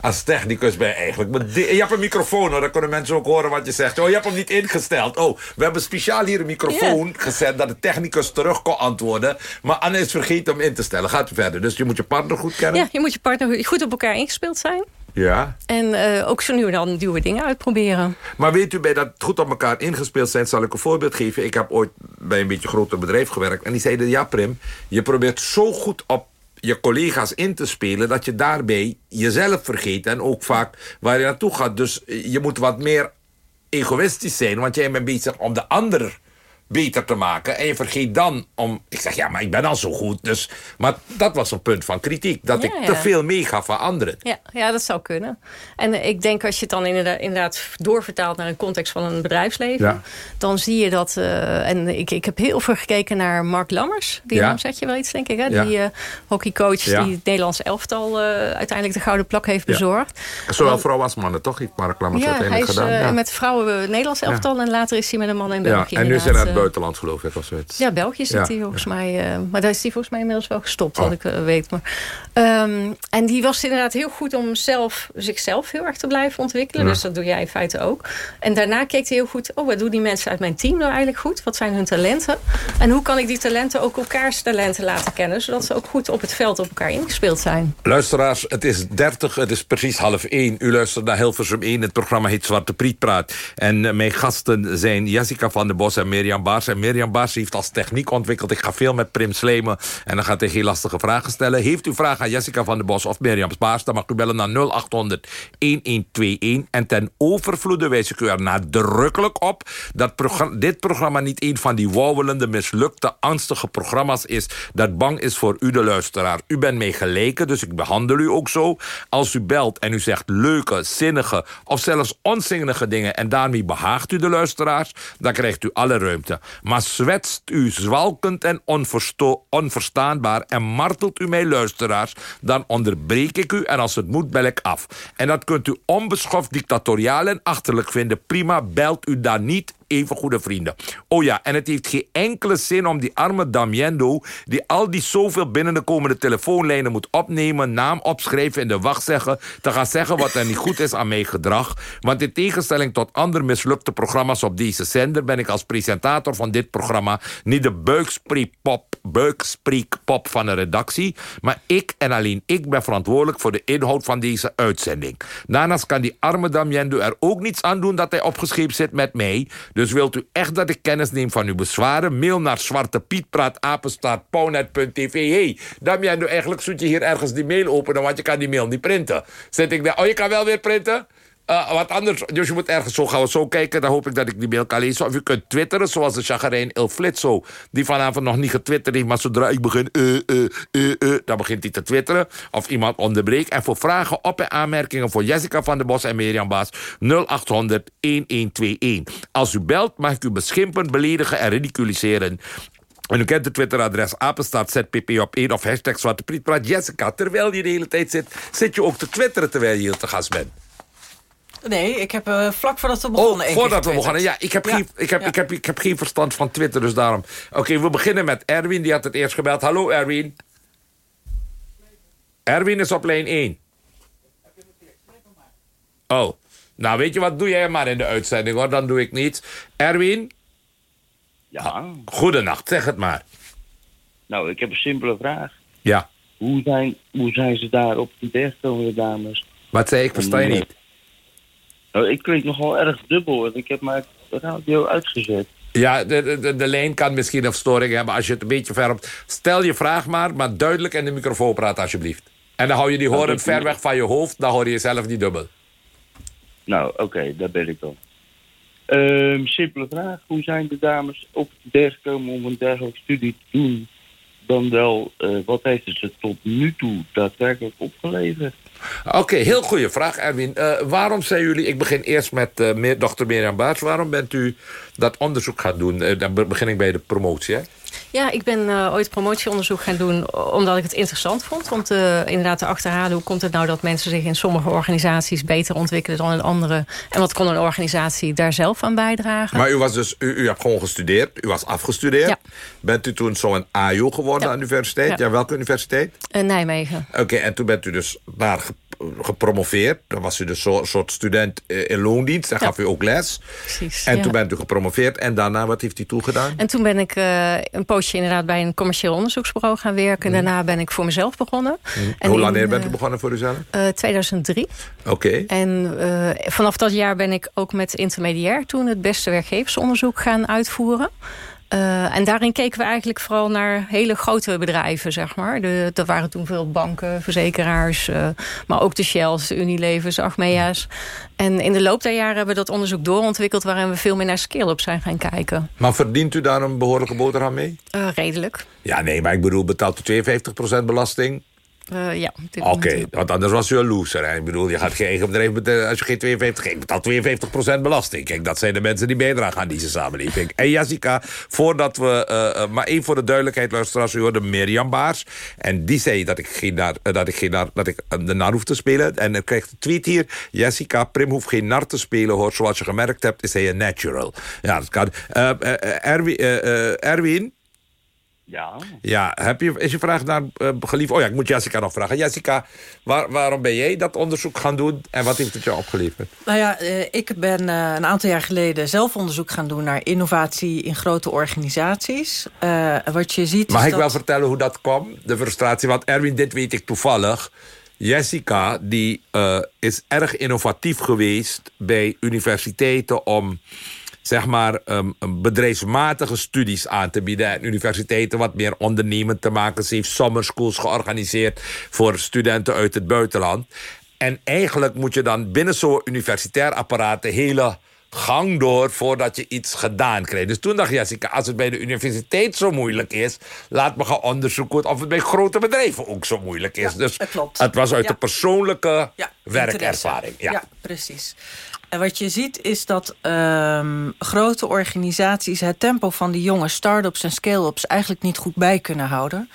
Als technicus ben je eigenlijk... maar Je hebt een microfoon, hoor. dan kunnen mensen ook horen wat je zegt. Oh, je hebt hem niet ingesteld. Oh, we hebben speciaal hier een microfoon gezet... dat de technicus terug kon antwoorden. Maar Anne is vergeten om in te stellen. Gaat verder. Dus je moet je partner goed kennen. Ja, je moet je partner goed op elkaar ingespeeld zijn. ja. En eh, ook zo nu en dan nieuwe dingen uitproberen. Maar weet u, bij dat goed op elkaar ingespeeld zijn... zal ik een voorbeeld geven. Ik heb ooit bij een beetje groter bedrijf gewerkt. En die zeiden, ja Prim, je probeert zo goed op je collega's in te spelen... dat je daarbij jezelf vergeet. En ook vaak waar je naartoe gaat. Dus je moet wat meer egoïstisch zijn. Want jij bent bezig om de ander beter te maken. En je vergeet dan om... Ik zeg, ja, maar ik ben al zo goed. Dus, maar dat was een punt van kritiek. Dat Ja, ik ja. te veel meegaf van anderen. Ja, ja, dat zou kunnen. En eh, ik denk als je het dan inderdaad, doorvertaalt naar een context van een bedrijfsleven, Ja. dan zie je dat. eh, en ik, ik heb heel veel gekeken naar Mark Lammers. Die naam zeg je wel iets, denk ik. Hè? Die eh, hockeycoach die het Nederlands elftal uiteindelijk de gouden plak heeft bezorgd. Zowel vrouwen als mannen, toch? Maar reclames Ja, hij uiteindelijk is gedaan. ja. met vrouwen Nederlands elftal en later is hij met een man in ja. België. En nu is het eh, buitenland, geloof ik. Of zoiets. Ja, België zit hij volgens mij. eh, maar daar is hij volgens mij inmiddels wel gestopt, wat Oh. ik eh, weet. Maar, ehm, en die was inderdaad heel goed om zelf, zichzelf heel erg te blijven ontwikkelen. Dus dat doe jij in feite ook. En daarna keek hij heel goed, oh, wat doen die mensen uit mijn team nou eigenlijk goed? Wat zijn hun talenten? En hoe kan ik die talenten ook elkaars talenten laten kennen? Zodat ze ook goed op het veld op elkaar ingespeeld zijn. Luisteraars, het is 30, het is precies half 1. U luistert naar Hilversum 1. Het programma heet Zwarte Priet Praat. En mijn gasten zijn Jessica van der Bos en Mirjam Baars. En Mirjam Baars heeft als techniek ontwikkeld. Ik ga veel met Prim Slemen. En dan gaat hij geen lastige vragen stellen. Heeft u vragen aan Jessica van der Bos of Mirjam Baars... dan mag u bellen naar 0800 1121. En ten overvloede wijs ik u er nadrukkelijk op... dat dit programma niet een van die wauwelende, mislukte, angstige programma's is... dat bang is voor u, de luisteraar. U bent mij geleken, dus ik behandel u ook zo. Als u belt en u zegt leuke, zinnige of zelfs onzinnige dingen... en daarmee behaagt u de luisteraars, dan krijgt u alle ruimte. Maar zwetst u zwalkend en onverstaanbaar... en martelt u mij luisteraars, dan onderbreek ik u... en als het moet, bel ik af. En dat kunt u onbeschoft, dictatoriaal en achterlijk vinden. Prima, belt u dan niet even goede vrienden. Oh ja, en het heeft geen enkele zin om die arme Damiendo... die al die zoveel binnen de komende telefoonlijnen moet opnemen... naam opschrijven in de wacht zeggen... te gaan zeggen wat er niet goed is aan mijn gedrag. Want in tegenstelling tot andere mislukte programma's op deze zender... ben ik als presentator van dit programma... niet de buikspreekpop van de redactie... maar ik en alleen ik ben verantwoordelijk voor de inhoud van deze uitzending. Daarnaast kan die arme Damiendo er ook niets aan doen... dat hij opgescheept zit met mij... Dus wilt u echt dat ik kennis neem van uw bezwaren? Mail naar zwartepietpraatapenstaartpownet.tv. Hey, Damian, eigenlijk zoet je hier ergens die mail openen... want je kan die mail niet printen. Zet ik daar, oh, je kan wel weer printen? Uh, wat anders, dus je moet ergens zo gaan we zo kijken. Dan hoop ik dat ik die mail kan lezen. Of u kunt twitteren, zoals de chagrijn Il Flitso... die vanavond nog niet getwitterd heeft... maar zodra ik begin, uh, uh, dan begint hij te twitteren. Of iemand onderbreekt. En voor vragen op en aanmerkingen voor Jessica van der Bos en Mirjam Baas... 0800-1121. Als u belt, mag ik u beschimpen, beledigen en ridiculiseren... En u kent het Twitteradres apenstaat ZPP op 1 of hashtag Zwarte. Jessica, terwijl je de hele tijd zit, zit je ook te twitteren terwijl je hier te gast bent. Nee, ik heb uh, vlak voordat we begonnen... Oh, voordat we begonnen. Ja, ik heb, Ja. Geen, ik, heb, Ja. ik, heb, ik heb geen verstand van Twitter, dus daarom... Oké, we beginnen met Erwin, die had het eerst gebeld. Hallo, Erwin. Erwin is op lijn 1. Oh, nou weet je wat, doe jij maar in de uitzending hoor, dan doe ik niets. Erwin, Ja, goedenacht, zeg het maar. nou, ik heb een simpele vraag. Ja, Hoe zijn, hoe zijn ze daar op die berg komen, de dames? wat zei ik, versta je niet. Nou, ik klink nogal erg dubbel, want ik heb mijn radio uitgezet. Ja, de, de- de, lijn kan misschien een storing hebben als je het een beetje ver op... Stel je vraag maar, maar duidelijk in de microfoon praten alsjeblieft. En dan hou je die horen ver weg van je hoofd, dan hoor je jezelf niet dubbel. Nou, oké, daar ben ik dan. Ehm, simpele vraag. Hoe zijn de dames op de berg gekomen om een dergelijke studie te doen? Dan wel, eh, wat heeft het ze tot nu toe daadwerkelijk opgeleverd? Oké, heel goede vraag, Erwin. Eh, waarom zijn jullie... Ik begin eerst met eh meer, dokter Mirjam Baars. Waarom bent u dat onderzoek gaan doen? Eh, dan be- begin ik bij de promotie, hè? Ja, ik ben eh, ooit promotieonderzoek gaan doen omdat ik het interessant vond. Om te, inderdaad te achterhalen hoe komt het nou dat mensen zich in sommige organisaties beter ontwikkelen dan in andere. En wat kon een organisatie daar zelf aan bijdragen? Maar u, was dus, u, u hebt gewoon gestudeerd, u was afgestudeerd. Ja. Bent u toen zo'n AJO geworden Ja. aan de universiteit? Ja. Ja. welke universiteit? In Nijmegen. Oké, en toen bent u dus daar ge- gepromoveerd. Dan was u dus een soort student eh, in loondienst. Dan gaf u ook les. Precies, En ja. toen bent u gepromoveerd. En daarna, wat heeft u toegedaan? En toen ben ik eh, een poosje inderdaad bij een commercieel onderzoeksbureau gaan werken. En daarna ben ik voor mezelf begonnen. En Hoe wanneer bent u eh, begonnen voor uzelf? eh, 2003. Oké. En vanaf dat jaar ben ik ook met intermediair toen het beste werkgeversonderzoek gaan uitvoeren. Eh, en daarin keken we eigenlijk vooral naar hele grote bedrijven, zeg maar. De, er waren toen veel banken, verzekeraars, eh, maar ook de Shells, de Unilevers, Achmea's. En in de loop der jaren hebben we dat onderzoek doorontwikkeld... waarin we veel meer naar scale-up zijn gaan kijken. Maar verdient u daar een behoorlijke boterham mee? Eh, redelijk. Ja, nee, maar ik bedoel, betaalt u 52% belasting? Eh, ja, Oké, want anders was u een loser. Hè? Ik bedoel, je gaat geen bedrijf betalen als je geen 52... Ik betaal 52% belasting. Kijk, dat zijn de mensen die bijdragen aan deze samenleving. En Jessica, voordat we... eh, eh, maar één voor de duidelijkheid, luisteraars. U hoorde Mirjam Baars. En die zei dat ik, geen nar, eh, dat ik, geen nar, dat ik eh, de nar hoef te spelen. En ik krijg een tweet hier. Jessica, Prim hoeft geen nar te spelen, hoor. Zoals je gemerkt hebt, is hij een natural. Ja, dat kan. Eh, eh, eh, Erwin, eh, eh, Erwin? Ja. Ja, heb je, is je vraag naar uh, geliefd? Oh ja, ik moet Jessica nog vragen. Jessica, waar, waarom ben jij dat onderzoek gaan doen en wat heeft het jou opgeleverd? Nou ja, eh, ik ben eh, een aantal jaar geleden zelf onderzoek gaan doen... naar innovatie in grote organisaties. Eh, wat je ziet Mag is ik dat... wel vertellen hoe dat kwam? De frustratie, want Erwin, dit weet ik toevallig. Jessica, die uh, is erg innovatief geweest bij universiteiten... om zeg maar, um, bedrijfsmatige studies aan te bieden... en universiteiten wat meer ondernemend te maken. Ze heeft summerschools georganiseerd voor studenten uit het buitenland. En eigenlijk moet je dan binnen zo'n universitair apparaat... de hele gang door voordat je iets gedaan krijgt. Dus toen dacht Jessica, als het bij de universiteit zo moeilijk is... laat me gaan onderzoeken of het bij grote bedrijven ook zo moeilijk is. Ja, dus klopt. het was uit Ja. de persoonlijke Ja, werkervaring. interesse. Ja. precies. En wat je ziet is dat um, grote organisaties... het tempo van die jonge start-ups en scale-ups... eigenlijk niet goed bij kunnen houden.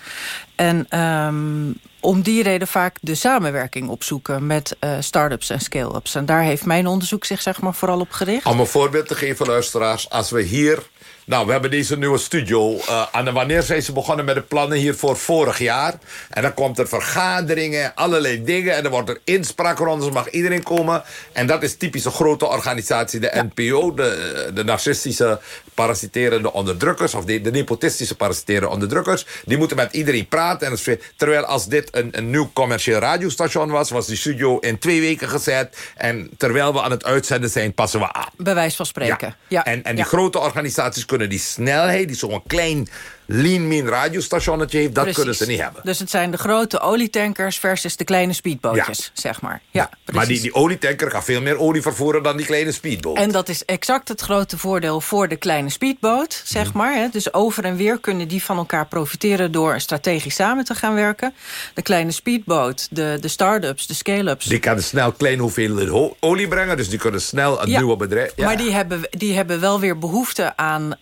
En um, om die reden vaak de samenwerking opzoeken... met uh, start-ups en scale-ups. En daar heeft mijn onderzoek zich zeg maar, vooral op gericht. Om een voorbeeld te geven, luisteraars. Als we hier... Nou, we hebben deze nieuwe studio. Uh, en wanneer zijn ze begonnen met de plannen hier voor vorig jaar? En dan komt er vergaderingen, allerlei dingen. En dan wordt er inspraakrondes, mag iedereen komen. En dat is typisch een grote organisatie, de ja. NPO. De, de narcistische parasiterende onderdrukkers. Of de, de nepotistische parasiterende onderdrukkers. Die moeten met iedereen praten. En terwijl als dit een, een nieuw commercieel radiostation was... was die studio in twee weken gezet. En terwijl we aan het uitzenden zijn, passen we aan. Bewijs van spreken. Ja. ja. En, en die ja. grote organisaties kunnen die snelheid... die zo'n klein lean mean radiostationnetje heeft... dat precies. kunnen ze niet hebben. Dus het zijn de grote olietankers versus de kleine speedbootjes, ja. zeg maar. Ja, ja. Maar die, die olietanker kan veel meer olie vervoeren dan die kleine speedboot. En dat is exact het grote voordeel voor de kleine speedboot, zeg maar. Hè. Dus over en weer kunnen die van elkaar profiteren... door strategisch samen te gaan werken. De kleine speedboot, de, de start-ups, de scale-ups... Die kunnen snel klein hoeveelheden olie brengen... dus die kunnen snel een ja. nieuwe bedrijf... Ja. Maar die hebben, die hebben wel weer behoefte aan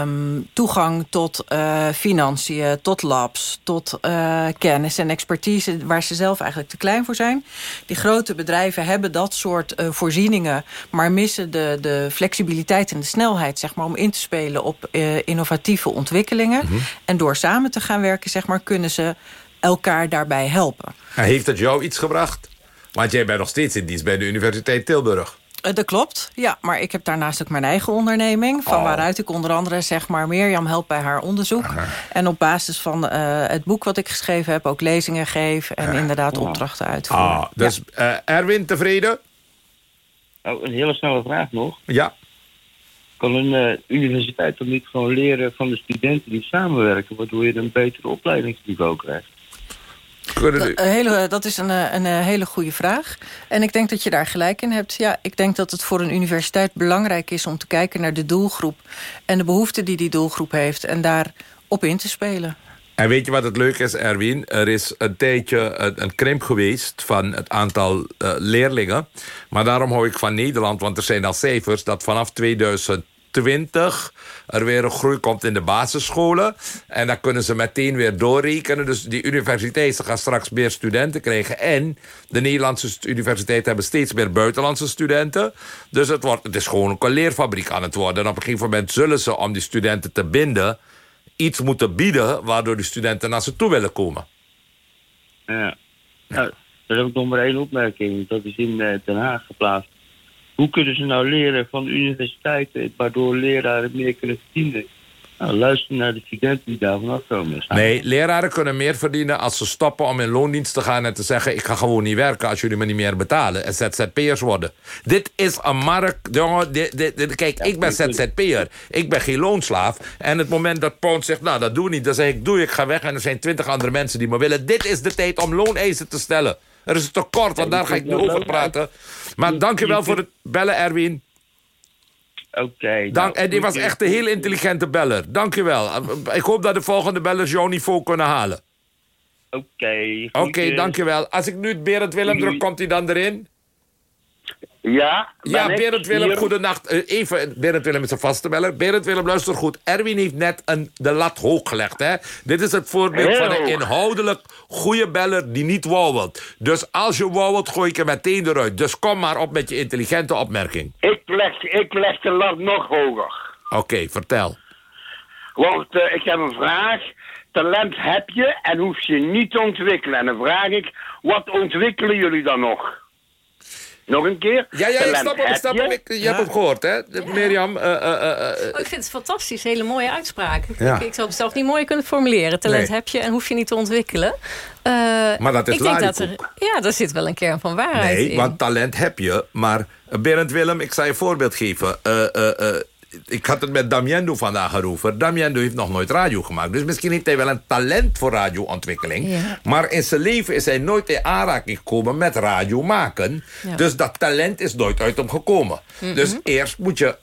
um, toegang tot... Uh, financiën, tot labs, tot uh, kennis en expertise... waar ze zelf eigenlijk te klein voor zijn. Die grote bedrijven hebben dat soort uh, voorzieningen... maar missen de, de flexibiliteit en de snelheid zeg maar, om in te spelen... op innovatieve ontwikkelingen. Mhm. Mm -hmm. En door samen te gaan werken zeg maar, kunnen ze elkaar daarbij helpen. En heeft het jou iets gebracht? Want jij bent nog steeds in dienst bij de Universiteit Tilburg. Uh, dat klopt, ja. Maar ik heb daarnaast ook mijn eigen onderneming. Van oh. waaruit ik onder andere zeg maar Mirjam helpt bij haar onderzoek. Aha. En op basis van uh, het boek wat ik geschreven heb... ook lezingen geef en uh. inderdaad opdrachten uitvoeren. Ah, dus ja. Erwin, tevreden? Oh, een hele snelle vraag nog. Ja. Kan een universiteit toch niet gewoon leren van de studenten die samenwerken... waardoor je een betere opleidingsniveau krijgt? Dat, hele, dat is een, een, een, hele goede vraag. En ik denk dat je daar gelijk in hebt. Ja, ik denk dat het voor een universiteit belangrijk is om te kijken naar de doelgroep... en de behoeften die die doelgroep heeft en daar op in te spelen. En weet je wat het leuke is, Erwin? Er is een tijdje een, een krimp geweest van het aantal uh, leerlingen. Maar daarom hou ik van Nederland, want er zijn al cijfers... dat vanaf 2000 20 er weer een groei komt in de basisscholen. En dan kunnen ze meteen weer doorrekenen. Dus die universiteiten gaan straks meer studenten krijgen. En de Nederlandse universiteiten hebben steeds meer buitenlandse studenten. Dus het, wordt, het is gewoon een leerfabriek aan het worden. En op een gegeven moment zullen ze, om die studenten te binden... iets moeten bieden waardoor die studenten naar ze toe willen komen. Ja. Nou, Dan heb ik nog maar één opmerking. Dat is in eh, Den Haag geplaatst. Hoe kunnen ze nou leren van universiteiten... waardoor leraren meer kunnen verdienen? Nou, luister naar de studenten die daarvan afkomen. Nee, leraren kunnen meer verdienen als ze stoppen om in loondienst te gaan... en te zeggen, ik ga gewoon niet werken als jullie me niet meer betalen. En ZZP'ers worden. Dit is een markt... Jongen, dit, dit, dit- kijk, ik ben ZZP'er. Ik ben geen loonslaaf. En het moment dat Pound zegt, nou, dat doe ik niet. Dan zeg ik, doe ik, ga weg. En er zijn twintig andere mensen die me willen. Dit is de tijd om looneisen te stellen. Er is een tekort, want daar ga ik nu over praten. Maar dankjewel voor het bellen, Erwin. Oké. Dank, nou, en die was echt een heel intelligente beller. Dankjewel. Ik hoop dat de volgende bellers jouw niveau kunnen halen. Oké. Oké, dankjewel. Als ik nu Berend Willem druk, komt hij dan erin? Ja, Ja, Berend Willem, goedenacht. Eh, even, Berend Willem is een vaste beller. Berend Willem, luister goed. Erwin heeft net een, de lat hoog gelegd. Hè? Dit is het voorbeeld Heel van een inhoudelijk goede beller die niet wauwelt. Dus als je wauwelt, gooi ik hem meteen eruit. Dus kom maar op met je intelligente opmerking. Ik leg, ik leg de lat nog hoger. Oké, vertel. Want eh, ik heb een vraag. Talent heb je en hoef je niet te ontwikkelen. En dan vraag ik, wat ontwikkelen jullie dan nog? Nog een keer? Ja, ja, ik snap hem. Ik snap je. hem. Ik- je hebt hem gehoord, hè? De- Mirjam, eh, eh, eh, eh, Oh, ik vind het fantastisch. Hele mooie uitspraak. Ja. Ik, ik zou het zelf niet mooi kunnen formuleren. Talent Nee. heb je en hoef je niet te ontwikkelen. Eh, Maar dat is ik denk dat er. Ja, daar zit wel een kern van waarheid Nee, in. want talent heb je. Maar Berend Willem, ik zal je een voorbeeld geven. Ik had het met Damiendo vandaag erover. Damiendo heeft nog nooit radio gemaakt. Dus misschien heeft hij wel een talent voor radioontwikkeling. Ja. Maar in zijn leven is hij nooit in aanraking gekomen met radio maken. Ja. Dus dat talent is nooit uit hem gekomen. Dus eerst moet je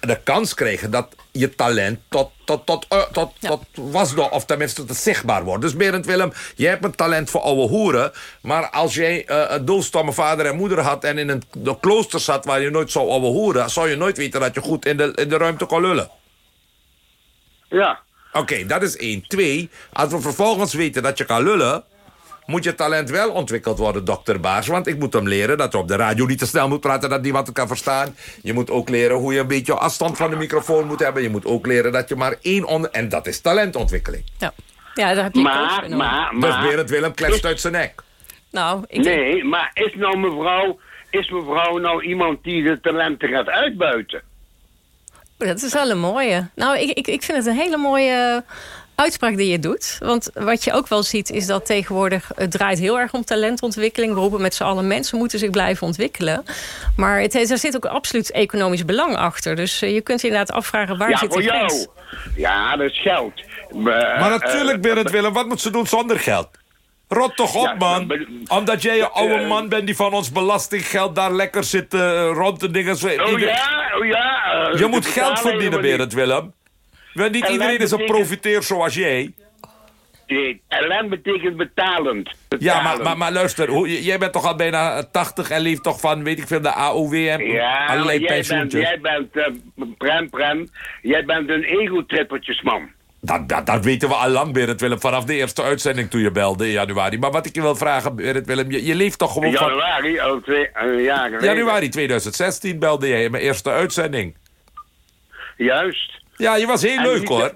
de kans krijgen dat je talent tot, tot, tot, eh, tot, Ja. tot wasdom, of tenminste tot het zichtbaar wordt. Dus Berend Willem, jij hebt een talent voor oude hoeren. Maar als jij eh, een doelstomme vader en moeder had... en in een de klooster zat waar je nooit zou oude hoeren... zou je nooit weten dat je goed in de, in de ruimte kon lullen. Ja. Oké, dat is één. Twee, als we vervolgens weten dat je kan lullen... moet je talent wel ontwikkeld worden, dokter Baars. Want ik moet hem leren dat je op de radio niet te snel moet praten... dat niemand het kan verstaan. Je moet ook leren hoe je een beetje afstand van de microfoon moet hebben. Je moet ook leren dat je maar één onder... En dat is talentontwikkeling. ja. ja, daar heb je Maar, voor nodig. maar, Dus maar... Berend Willem kletst uit zijn nek. Nou, ik Nee, maar is nou mevrouw... Is mevrouw nou iemand die de talenten gaat uitbuiten? Dat is wel een mooie. Nou, ik, ik, ik vind het een hele mooie uitspraak die je doet. Want wat je ook wel ziet is dat tegenwoordig... het draait heel erg om talentontwikkeling. We roepen met z'n allen mensen moeten zich blijven ontwikkelen. Maar het, er zit ook absoluut economisch belang achter. Dus eh, je kunt je inderdaad afvragen waar ja, zit voor die grens? jou. Ja, dat is geld. Eh, Maar natuurlijk, Berend Willem, wat moet ze doen zonder geld? Rot toch op, Ja, man. maar- Omdat jij een oude eh, man bent die van ons belastinggeld daar lekker zit eh, rond te dingen. Zo- Oh ieder- ja, oh ja. eh, Je moet geld verdienen. Berend Willem. Want niet En iedereen is een profiteer zoals jij. Nee, talent betekent betalend. Ja, maar, maar, maar luister, hoe, jij bent toch al bijna eh, 80 en leeft toch van, weet ik veel, de AOW en Ja, allerlei jij bent, jij bent eh, Prem Prem, jij bent een ego-trippertjesman. Dat, dat, dat weten we al lang, Berend Willem, vanaf de eerste uitzending toen je belde in januari. Maar wat ik je wil vragen, Berend Willem, je, je leeft toch In gewoon van... januari, al twee een jaar geleden. Januari 2016 belde jij in mijn eerste uitzending. Juist. Ja, je was heel En leuk hoor.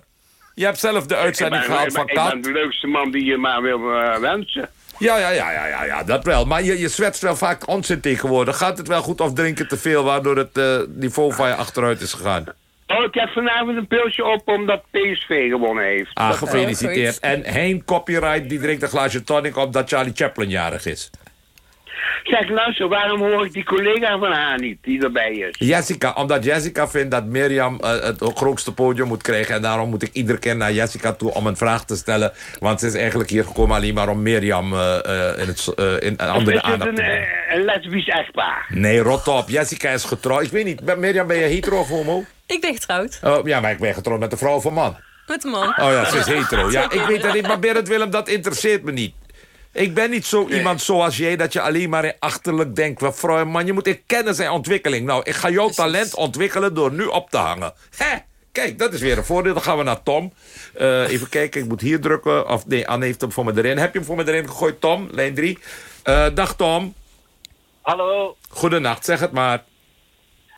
Je hebt zelf de uitzending ik van ben, ik Kat. ben de leukste man die je maar wil eh, wensen. Ja, ja, ja, ja, ja, ja, dat wel. Maar je, je zwetst wel vaak onzin tegenwoordig. Gaat het wel goed of drinken te veel... waardoor het eh, niveau van je achteruit is gegaan? Oh, ik heb vanavond een pilsje op omdat PSV gewonnen heeft. Ah, gefeliciteerd. En Hein Copyright die drinkt een glaasje tonic omdat Charlie Chaplin jarig is. Zeg, luister, waarom hoor ik die collega van haar niet die erbij is? Jessica, omdat Jessica vindt dat Mirjam eh, het grootste podium moet krijgen. En daarom moet ik iedere keer naar Jessica toe om een vraag te stellen. Want ze is eigenlijk hier gekomen alleen maar om Mirjam eh, eh, in, het, eh, in andere is het aandacht een, te brengen. een lesbisch echtpaar? Nee, rot op. Jessica is getrouwd. Ik weet niet, Mirjam, ben je hetero of homo? Ik ben getrouwd Oh, ja, maar ik ben getrouwd met een vrouw of een man. met een man. Oh ja, ze is hetero. Ja, ik weet dat niet, maar Berend Willem, dat interesseert me niet. Ik ben niet zo iemand zoals jij dat je alleen maar in achterlijk denkt. Wat vrouw en man, je moet erkennen zijn ontwikkeling. Nou, ik ga jouw talent ontwikkelen door nu op te hangen. Hè? Kijk, dat is weer een voordeel. Dan gaan we naar Tom. Eh, even kijken, ik moet hier drukken. Of nee, Anne heeft hem voor me erin. Heb je hem voor me erin gegooid, Tom? Lijn 3. dag Tom. Hallo, Goedenacht, zeg het maar.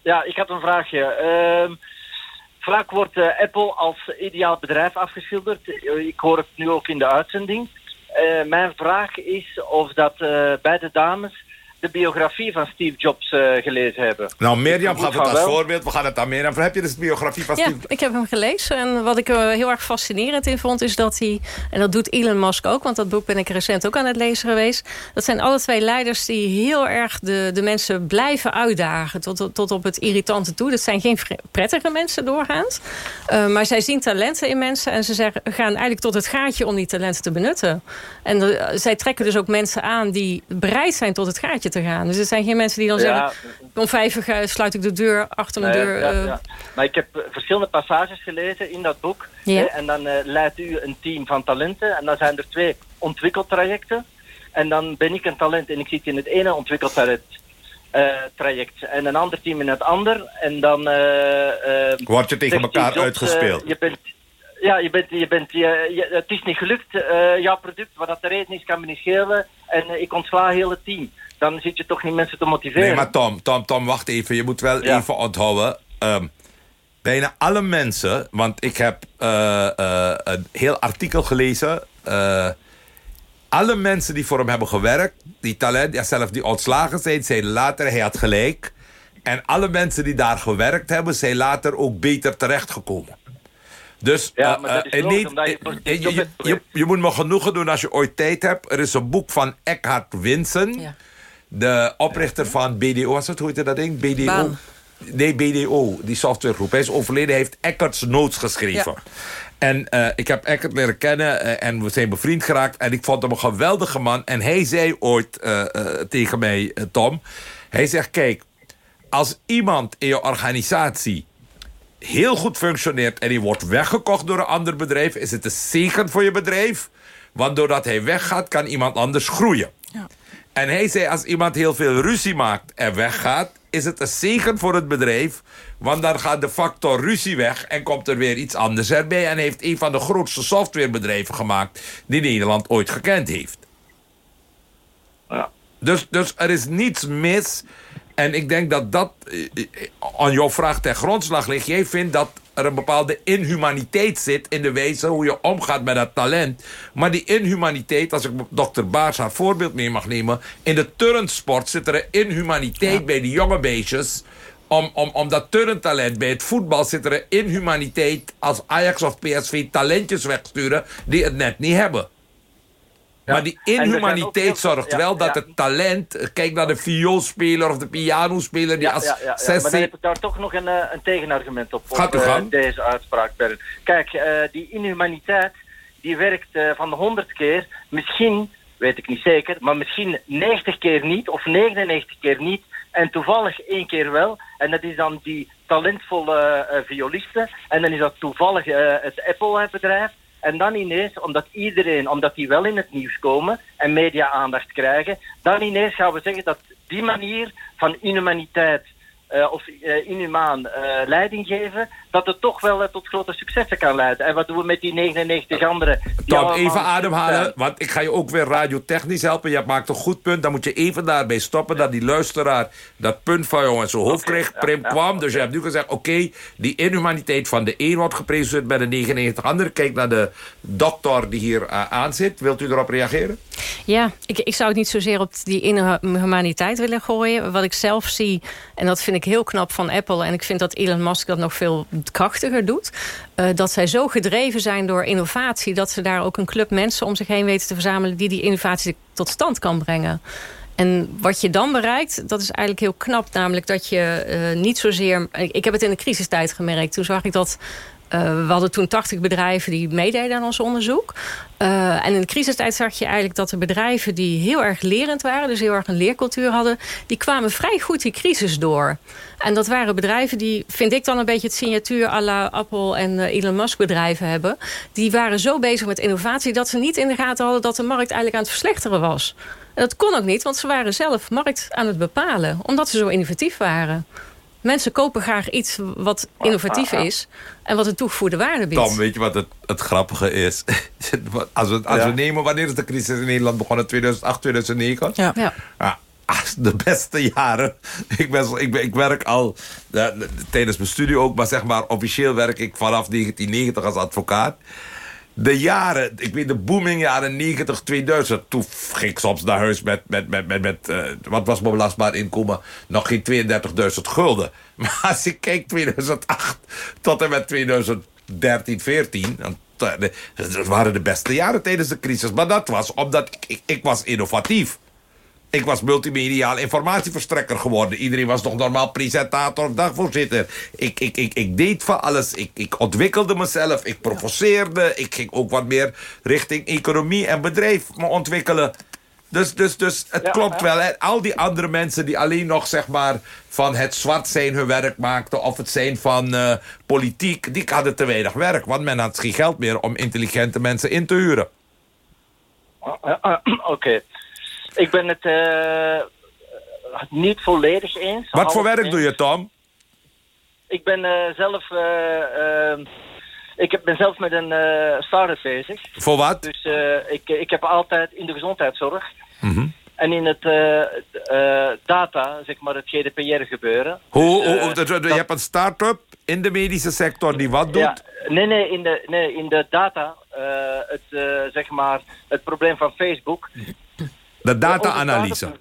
ja, ik had een vraagje. Ehm, vaak wordt eh, Apple als ideaal bedrijf afgeschilderd. Eh, Ik hoor het nu ook in de uitzending. Eh, mijn vraag is of dat uh, beide dames de biografie van Steve Jobs uh, gelezen hebben. Nou, Mirjam gaf het als voorbeeld. We gaan het aan Mirjam. Heb je dus de biografie van ja, Steve ik heb hem gelezen. En wat ik er heel erg fascinerend in vond... is dat hij, en dat doet Elon Musk ook... want dat boek ben ik recent ook aan het lezen geweest... dat zijn alle twee leiders die heel erg de, de mensen blijven uitdagen... Tot, tot op het irritante toe. Dat zijn geen prettige mensen doorgaans. Uh, maar zij zien talenten in mensen... en ze zeggen, gaan eigenlijk tot het gaatje om die talenten te benutten. En uh, zij trekken dus ook mensen aan die bereid zijn tot het gaatje te gaan. Dus er zijn geen mensen die dan zeggen... om vijf uur sluit ik de deur achter mijn deur. Ja, ja. Maar ik heb verschillende passages gelezen in dat boek. En dan uh, leidt u een team van talenten. En dan zijn er twee ontwikkeltrajecten. En dan ben ik een talent en ik zit in het ene ontwikkeltraject. Uh, traject en een ander team in het ander. En dan... Word je tegen elkaar Jobs, uitgespeeld. je bent, ja, je bent, je bent, je, je, het is niet gelukt, uh, jouw product, wat dat de reden is, kan me niet schelen. En uh, ik ontsla heel het team dan zit je toch niet mensen te motiveren. Nee, maar Tom, Tom, Tom, wacht even. Je moet wel even onthouden. Um, bijna alle mensen, want ik heb uh, uh, een heel artikel gelezen. Uh, alle mensen die voor hem hebben gewerkt, die talent, ja, zelfs die ontslagen zijn, zeiden later, hij had gelijk. En alle mensen die daar gewerkt hebben, zijn later ook beter terechtgekomen. Dus ja, maar dat is niet, je, je, je, je, moet me genoegen doen als je ooit tijd hebt. Er is een boek van Eckhart Winsen. Ja. De oprichter van BDO, was het, hoe heette dat ding? BDO? Baan. Nee, BDO, die softwaregroep. Hij is overleden, heeft Eckert's Notes geschreven. Ja. En uh, ik heb Eckert leren kennen uh, en we zijn bevriend geraakt. En ik vond hem een geweldige man. En hij zei ooit uh, tegen mij, Tom... Hij zegt, kijk, als iemand in je organisatie heel goed functioneert... en die wordt weggekocht door een ander bedrijf... is het een zegen voor je bedrijf. Want doordat hij weggaat, kan iemand anders groeien. En hij zei, als iemand heel veel ruzie maakt en weggaat... is het een zegen voor het bedrijf. Want dan gaat de factor ruzie weg en komt er weer iets anders erbij. En heeft een van de grootste softwarebedrijven gemaakt... die Nederland ooit gekend heeft. Ja. Dus, dus er is niets mis. En ik denk dat dat aan jouw vraag ten grondslag ligt. Jij vindt dat er een bepaalde inhumaniteit zit in de wijze hoe je omgaat met dat talent. Maar die inhumaniteit, als ik dokter Baars haar voorbeeld mee mag nemen... in de turnsport zit er een inhumaniteit bij die jonge beestjes... Om, om, om dat turntalent bij het voetbal zit er een inhumaniteit... als Ajax of PSV talentjes wegsturen die het net niet hebben. Maar die inhumaniteit zorgt wel dat het talent... Kijk naar de vioolspeler of de pianospeler... Die als ja, maar dan heb ik daar toch nog een, een tegenargument op. Gaat op, uh, gang. deze uitspraak, Bernd. Kijk, uh, die inhumaniteit... die werkt uh, van de 100 keer... misschien, weet ik niet zeker... maar misschien 90 keer niet... of 99 keer niet... en toevallig één keer wel... en dat is dan die talentvolle violisten... en dan is dat toevallig het Apple-bedrijf... En dan ineens, omdat iedereen, omdat die wel in het nieuws komen en media-aandacht krijgen, dan ineens gaan we zeggen dat die manier van inhumaniteit uh, of uh, inhumaan uh, leiding geven, dat het toch wel tot grote successen kan leiden. En wat doen we met die 99 anderen? Tom, even ademhalen, want ik ga je ook weer radiotechnisch helpen. Je maakt een goed punt, dan moet je even daarbij stoppen... dat die luisteraar dat punt van jou in zijn hoofd okay, kreeg. Prim ja, kwam, ja. dus je hebt nu gezegd... oké, okay, die inhumaniteit van de een wordt gepresenteerd bij de 99 anderen. Kijk naar de dokter die hier aan zit. Wilt u erop reageren? Ja, ik, ik zou het niet zozeer op die inhumaniteit willen gooien. Wat ik zelf zie, en dat vind ik heel knap van Apple... en ik vind dat Elon Musk dat nog veel krachtiger doet... Uh, dat zij zo gedreven zijn door innovatie... dat ze daar ook een club mensen om zich heen weten te verzamelen... die die innovatie tot stand kan brengen. En wat je dan bereikt, dat is eigenlijk heel knap. Namelijk dat je uh, niet zozeer... Ik heb het in de crisistijd gemerkt. Toen zag ik dat we hadden toen 80 bedrijven die meededen aan ons onderzoek. Uh, en in de crisistijd zag je eigenlijk dat de bedrijven die heel erg lerend waren... dus heel erg een leercultuur hadden... die kwamen vrij goed die crisis door. En dat waren bedrijven die, vind ik dan een beetje het signatuur... à la Apple en uh, Elon Musk bedrijven hebben. Die waren zo bezig met innovatie... dat ze niet in de gaten hadden dat de markt eigenlijk aan het verslechteren was. En dat kon ook niet, want ze waren zelf markt aan het bepalen. Omdat ze zo innovatief waren. Mensen kopen graag iets wat innovatief is en wat een toegevoegde waarde biedt. Tom, weet je wat het, het grappige is? als we, als ja. we nemen, wanneer is de crisis in Nederland begonnen? 2008, 2009? Ja. ja. ja de beste jaren. Ik, ben, ik, ben, ik werk al uh, tijdens mijn studie ook, maar zeg maar officieel werk ik vanaf 1990 als advocaat. De jaren, ik weet de booming jaren 90, 2000. Toen ging ik soms naar huis met, met, met, met, met uh, wat was mijn belastbaar inkomen? Nog geen 32.000 gulden. Maar als ik kijk 2008 tot en met 2013, 14... Dan, dat waren de beste jaren tijdens de crisis. Maar dat was omdat ik, ik, ik was innovatief. Ik was multimediaal informatieverstrekker geworden. Iedereen was nog normaal presentator of dagvoorzitter. Ik, ik, ik, ik deed van alles. Ik, ik ontwikkelde mezelf. Ik provoceerde. Ik ging ook wat meer richting economie en bedrijf me ontwikkelen. Dus, dus, dus het klopt wel. Al die andere mensen die alleen nog zeg maar, van het zwart zijn hun werk maakten... of het zijn van uh, politiek, die hadden te weinig werk. Want men had geen geld meer om intelligente mensen in te huren. Oké. Ik ben het uh, niet volledig eens. Wat voor werk eens. doe je, Tom? Ik ben uh, zelf... Uh, ik ben zelf met een start-up bezig. Voor wat? Dus ik, ik heb altijd in de gezondheidszorg... Mm -hmm. En in het data, zeg maar, het GDPR gebeuren. Hoe, dus, hoe, je hebt een start-up in de medische sector die wat doet? Ja, nee, nee, in de, nee, in de data, het, zeg maar, het probleem van Facebook... De data-analyse.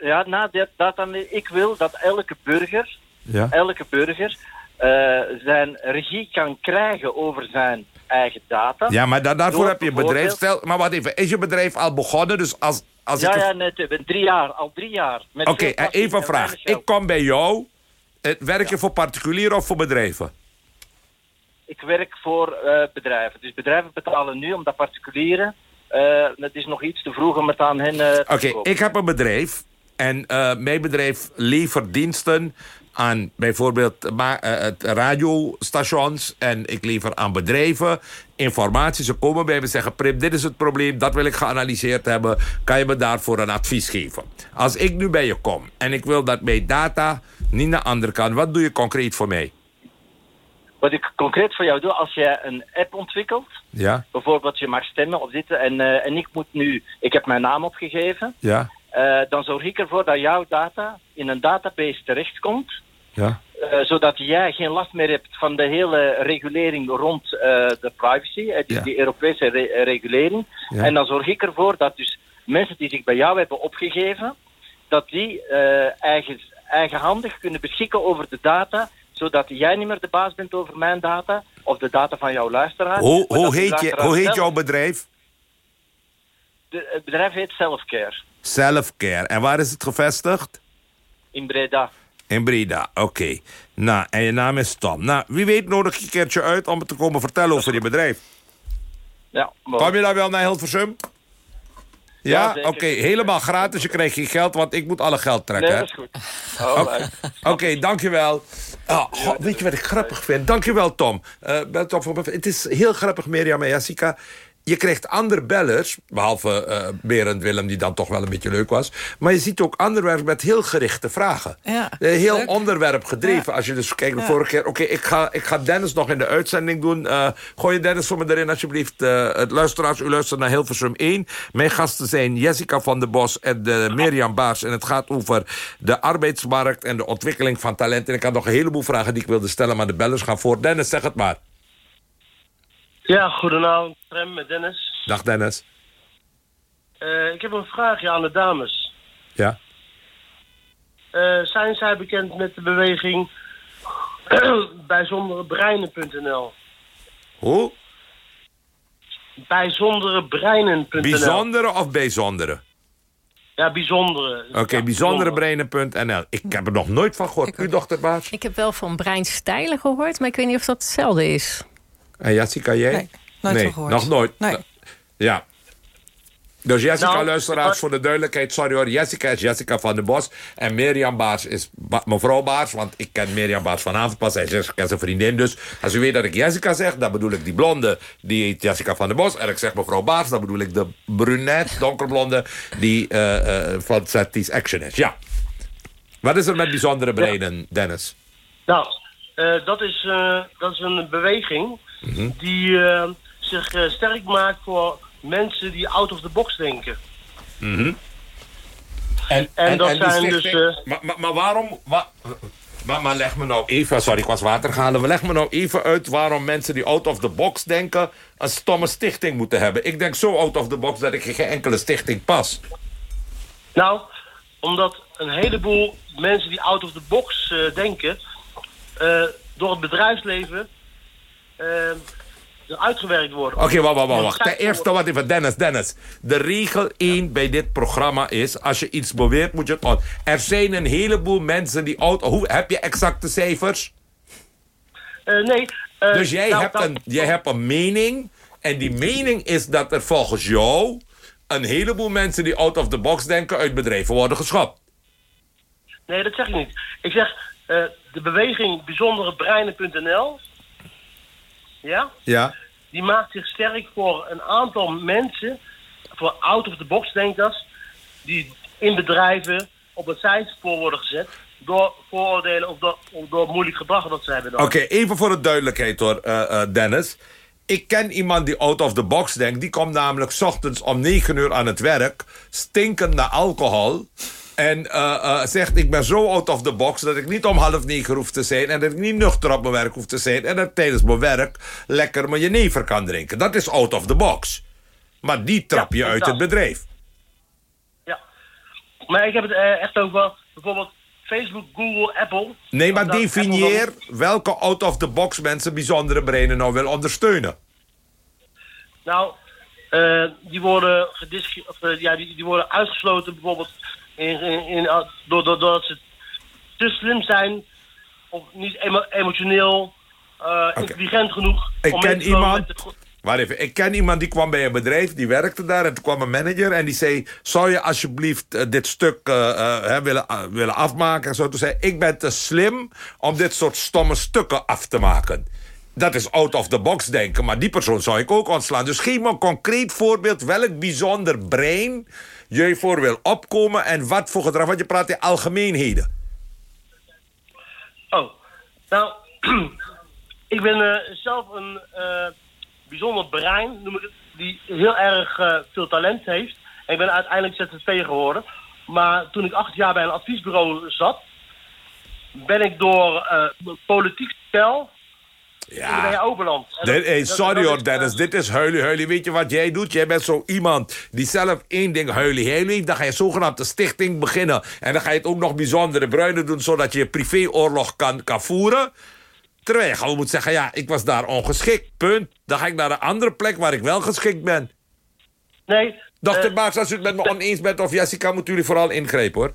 Ja, na de data Ik wil dat elke burger, ja. elke burger uh, zijn regie kan krijgen over zijn eigen data. Ja, maar da daarvoor heb je een bedrijf. Stel, maar wat even, is je bedrijf al begonnen? Dus als, als ja, ik ja, net, drie jaar, al drie jaar. Oké, okay, even een vraag. Ik kom bij jou. Werk je ja. voor particulieren of voor bedrijven? Ik werk voor uh, bedrijven. Dus bedrijven betalen nu omdat particulieren het is nog iets te vroeg om het aan hen uh, Oké, okay, ik heb een bedrijf. En uh, mijn bedrijf levert diensten aan bijvoorbeeld het radiostations. En ik lever aan bedrijven informatie. Ze komen bij me zeggen... Prim, dit is het probleem, dat wil ik geanalyseerd hebben. Kan je me daarvoor een advies geven? Als ik nu bij je kom en ik wil dat mijn data niet naar andere kant... wat doe je concreet voor mij? Wat ik concreet voor jou doe, als jij een app ontwikkelt... Ja. bijvoorbeeld je mag stemmen of zitten... en, uh, en ik moet nu... Ik heb mijn naam opgegeven... Ja. Uh, dan zorg ik ervoor dat jouw data in een database terechtkomt... Ja. Uh, zodat jij geen last meer hebt van de hele regulering rond de privacy... die, ja. die Europese re regulering. Ja. En dan zorg ik ervoor dat dus mensen die zich bij jou hebben opgegeven... dat die eigen, eigenhandig kunnen beschikken over de data zodat jij niet meer de baas bent over mijn data of de data van jouw luisteraar. Hoe, hoe, heet, je, hoe heet jouw bedrijf? De, het bedrijf heet Selfcare. Selfcare. En waar is het gevestigd? In Breda. In Breda, oké. Okay. Nou, en je naam is Tom. Nou, wie weet nodig je een keertje uit om te komen vertellen over je bedrijf. Ja. Mooi. Kom je daar wel naar Hilversum? Ja, ja oké. Okay. Helemaal gratis. Je krijgt geen geld, want ik moet alle geld trekken. Nee, dat is goed. Oké, okay, dankjewel. Oh, God, weet je wat ik grappig vind? Dankjewel, Tom. Uh, het is heel grappig, Mirjam en Jessica je krijgt andere bellers, behalve uh, Berend Willem, die dan toch wel een beetje leuk was. Maar je ziet ook andere met heel gerichte vragen. Ja, uh, heel leuk. onderwerp gedreven. Ja. Als je dus kijkt, de ja. vorige keer... Oké, okay, ik, ga, ik ga Dennis nog in de uitzending doen. Uh, gooi je Dennis voor me erin, alsjeblieft. het luisteraars, u luistert naar Hilversum 1. Mijn gasten zijn Jessica van der Bos en de Mirjam Baars. En het gaat over de arbeidsmarkt en de ontwikkeling van talent. En ik had nog een heleboel vragen die ik wilde stellen, maar de bellers gaan voor. Dennis, zeg het maar. Ja, goedenavond, Prem met Dennis. Dag Dennis. Uh, ik heb een vraagje aan de dames. Ja. Uh, zijn zij bekend met de beweging bijzonderebreinen.nl? Hoe? Bijzonderebreinen.nl. Bijzondere of bijzondere? Ja, bijzondere. Oké, okay, ja, bijzonderebreinen.nl. Ik heb er nog nooit van gehoord. U, dochterbaas? Ik heb wel van breinstijlen gehoord, maar ik weet niet of dat hetzelfde is. En Jessica, jij? Nee, nooit nee, gehoord. nog nooit. Nee. Ja. Dus Jessica, Nou, luisteraars, voor de duidelijkheid, sorry hoor. Jessica is Jessica van der Bos. En Mirjam Baars is Ba- mevrouw Baars. Want ik ken Mirjam Baars vanavond pas. Hij is Jessica zijn vriendin. Dus als u weet dat ik Jessica zeg, dan bedoel ik die blonde. Die heet Jessica van der Bos. En ik zeg mevrouw Baars, dan bedoel ik de brunette, donkerblonde. Die eh, eh, van Satis Action is. Ja. Wat is er met bijzondere breinen, Dennis? Nou, eh, dat, is, eh, dat is een beweging Mhm. die eh, zich eh, sterk maakt voor mensen die out of the box denken. Mhm. En, En dat zijn dus, eh, maar, maar, maar waarom... wa- Maar, maar leg me nou even, sorry, ik was water gaan halen. Leg me nou even uit waarom mensen die out of the box denken... een stomme stichting moeten hebben. Ik denk zo out of the box dat ik in geen enkele stichting pas. Nou, omdat een heleboel mensen die out of the box eh, denken... eh, door het bedrijfsleven uitgewerkt worden. Oké, wacht, wacht, wacht. Ten eerste, wat even, Dennis, Dennis. De regel 1 bij dit programma is... als je iets beweert, moet je het. Er zijn een heleboel mensen die out... Hoe, heb je exacte cijfers? Eh, nee. eh, dus jij, nou, hebt een, jij hebt een mening... en die mening is dat er volgens jou... een heleboel mensen die out of the box denken... uit bedrijven worden geschopt. Nee, dat zeg ik niet. Ik zeg, eh, de beweging bijzonderebreinen.nl... Ja? Ja. Die maakt zich sterk voor een aantal mensen... voor out-of-the-box denkers... die in bedrijven op het zijspoor worden gezet... door vooroordelen of door, of door moeilijk gedrag dat ze hebben. Oké, even voor de duidelijkheid hoor, eh, eh, Dennis. Ik ken iemand die out of the box denkt. Die komt namelijk 's ochtends om 9 uur aan het werk. Stinkend naar alcohol. En eh, eh, zegt, ik ben zo out of the box... dat ik niet om half negen hoef te zijn... en dat ik niet nuchter op mijn werk hoef te zijn... en dat ik tijdens mijn werk lekker mijn jenever kan drinken. Dat is out of the box. Maar die trap je Ja, uit het bedrijf. Ja. Maar ik heb het eh, echt over bijvoorbeeld Facebook, Google, Apple. Nee, maar definieer welke out of the box mensen... bijzondere breinen nou wil ondersteunen. Nou, die worden of, ja, die, die worden uitgesloten bijvoorbeeld in, in, in, uh, door- door- doordat ze te slim zijn of niet emo- emotioneel eh, intelligent genoeg. Ik om ken te iemand- Wacht even, ik ken iemand die kwam bij een bedrijf, die werkte daar... en toen kwam een manager en die zei... zou je alsjeblieft eh, dit stuk hè, willen, willen afmaken? En zo. Toen zei ik ben te slim om dit soort stomme stukken af te maken. Dat is out of the box denken, maar die persoon zou ik ook ontslaan. Dus geef me een concreet voorbeeld welk bijzonder brein... je voor wil opkomen en wat voor gedrag... want je praat in algemeenheden. Oh, nou, ik ben eh, zelf een eh, bijzonder brein, noem ik het, die heel erg eh, veel talent heeft. En ik ben uiteindelijk ZZP geworden. Maar toen ik acht jaar bij een adviesbureau zat, ben ik door politiek spel Ja. Oberland. Hey, sorry hoor is, Dennis, eh, dit is huilie huilie. Weet je wat jij doet? Jij bent zo iemand die zelf één ding huilie huilie heeft. Dan ga je zogenaamd een stichting beginnen. En dan ga je het ook nog bijzondere bruinen doen... zodat je je privéoorlog kan, kan voeren. Terwijl je gewoon moet zeggen... ja, ik was daar ongeschikt, punt. Dan ga ik naar een andere plek waar ik wel geschikt ben. Nee. Dochter eh, Maas, als u het met me oneens bent... of Jessica, moeten jullie vooral ingrijpen, hoor.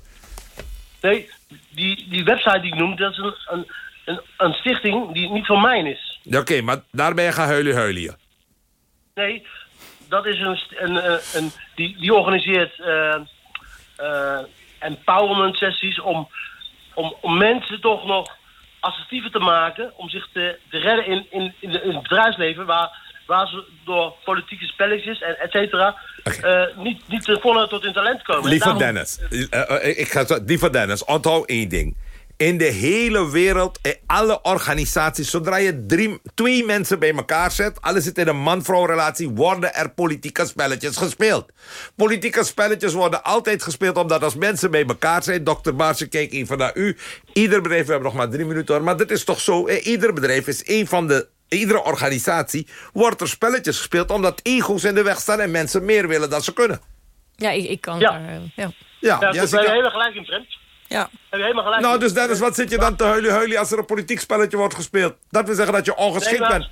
Nee, die, die website die ik noem, dat is een, een, een, een stichting die niet van mij is. Ja, Oké, maar daar ben je gaan huilie huilen. Nee, dat is een, een, een, een- die, die organiseert eh, eh, empowerment sessies om, om, om mensen toch nog assertiever te maken, om zich te, te redden in, in, in, de- in het bedrijfsleven waar, waar ze door politieke spelletjes en et cetera eh, niet, niet ten volle tot hun talent komen. En Lieve daarom- Dennis, eh, eh, ik ga, zo- lieve Dennis, onthoud één ding. In de hele wereld, in alle organisaties, zodra je drie, twee mensen bij elkaar zet, alles zit in een man-vrouw relatie, worden er politieke spelletjes gespeeld. Politieke spelletjes worden altijd gespeeld omdat als mensen bij elkaar zijn, dokter Baartje, kijk even naar u. Ieder bedrijf, we hebben nog maar drie minuten hoor, maar dit is toch zo, eh, ieder bedrijf is een van de Iedere organisatie wordt er spelletjes gespeeld... omdat ego's in de weg staan en mensen meer willen dan ze kunnen. Ja, ik, ik kan Ja. daar... eh, ja. Ja, Ja, daar ben je helemaal gelijk in, Trent. Ja. Heb je helemaal gelijk Nou, dus Dennis, wat zit je dan te huilen huilen als er een politiek spelletje wordt gespeeld? Dat wil zeggen dat je ongeschikt Nee, maar- bent.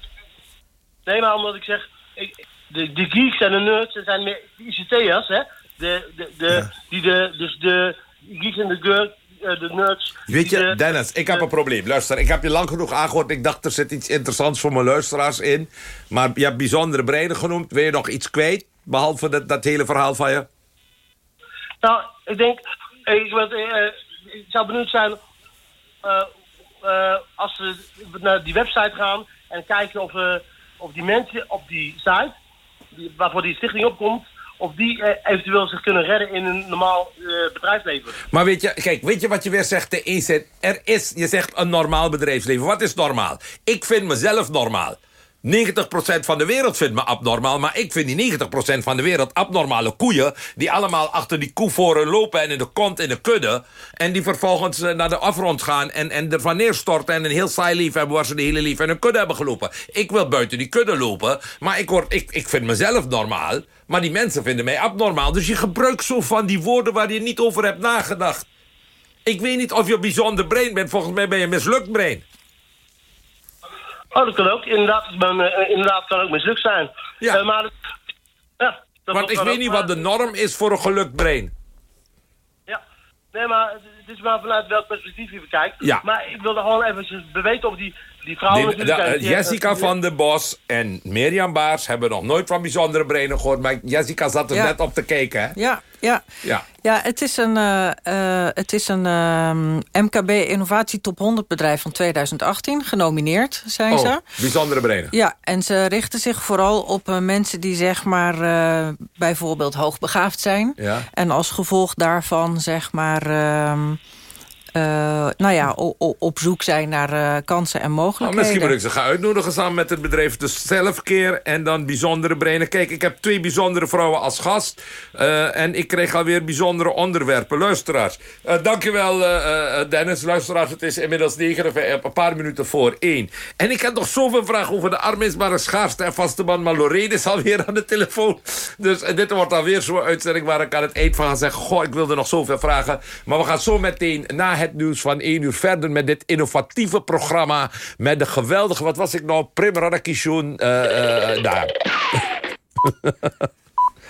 Nee, maar omdat ik zeg, ik, de, de geeks en de nerds dat zijn meer ICT'ers, hè? De, de, de, die de, dus de geeks en de, eh, de nerds. Weet je, de- Dennis, ik heb een probleem. Luister, ik heb je lang genoeg aangehoord. Ik dacht, er zit iets interessants voor mijn luisteraars in. Maar je hebt bijzondere breinen genoemd. Wil je nog iets kwijt? Behalve dat, dat hele verhaal van je? Nou, ik denk, ik, eh, ik zou benieuwd zijn eh, eh, als we naar die website gaan en kijken of, eh, of die mensen op die site, waarvoor die stichting opkomt, of die eventueel zich kunnen redden in een normaal bedrijfsleven. Maar weet je, kijk, weet je wat je weer zegt? De zin, er is, je zegt een normaal bedrijfsleven. Wat is normaal? Ik vind mezelf normaal. 90% van de wereld vindt me abnormaal... maar ik vind die 90% van de wereld abnormale koeien... die allemaal achter die koevoren lopen en in de kont in de kudde... en die vervolgens eh, naar de afgrond gaan en, en ervan neerstorten... en een heel saai lief hebben waar ze de hele lief in een kudde hebben gelopen. Ik wil buiten die kudde lopen, maar ik, word, ik, ik vind mezelf normaal... maar die mensen vinden mij abnormaal. Dus je gebruikt zo van die woorden waar je niet over hebt nagedacht. Ik weet niet of je bijzonder brein bent. Volgens mij ben je mislukt brein. Oh, dat kan ook. Inderdaad, eh, inderdaad kan ook mislukt zijn. Ja. Eh, maar, ja, Want ik weet niet wat de norm is voor een gelukt brein. Ja, nee, maar het het is maar vanuit welk perspectief je bekijkt. Ja. Maar ik wilde gewoon even beweten of die, die vrouw Die- natuurlijk... da- en eh, die- Jessica van der Bos en Mirjam Baars hebben nog nooit van bijzondere breinen gehoord. Maar Jessica zat er Ja. net op te kijken, hè? Ja, ja. Ja. Ja, het is een, eh, eh, het is een ehm, MKB Innovatie Top 100 bedrijf van 2018. Genomineerd zijn Oh, ze. bijzondere breinen. Ja, en ze richten zich vooral op eh, mensen die zeg maar eh, bijvoorbeeld hoogbegaafd zijn. Ja. En als gevolg daarvan zeg maar... eh, nou ja, op zoek zijn naar eh, kansen en mogelijkheden. misschien moet ik ze gaan uitnodigen samen met het bedrijf. Dus zelfkeer en dan bijzondere breinen. Kijk, ik heb twee bijzondere vrouwen als gast. eh, en ik kreeg alweer bijzondere onderwerpen. Luisteraars. Dankjewel Dennis. Luisteraars, het is inmiddels negen, een paar minuten voor één. En ik heb nog zoveel vragen over de armistbare schaarste en vaste band. Maar Lorraine is alweer aan de telefoon. Dus dit wordt alweer zo'n uitzending waar ik aan het eind van ga zeggen... Goh, ik wilde nog zoveel vragen. Maar we gaan zo meteen na het nieuws van één uur verder... met dit innovatieve programma. Met de geweldige, wat was ik nou? Prim Radakishun. eh eh daar.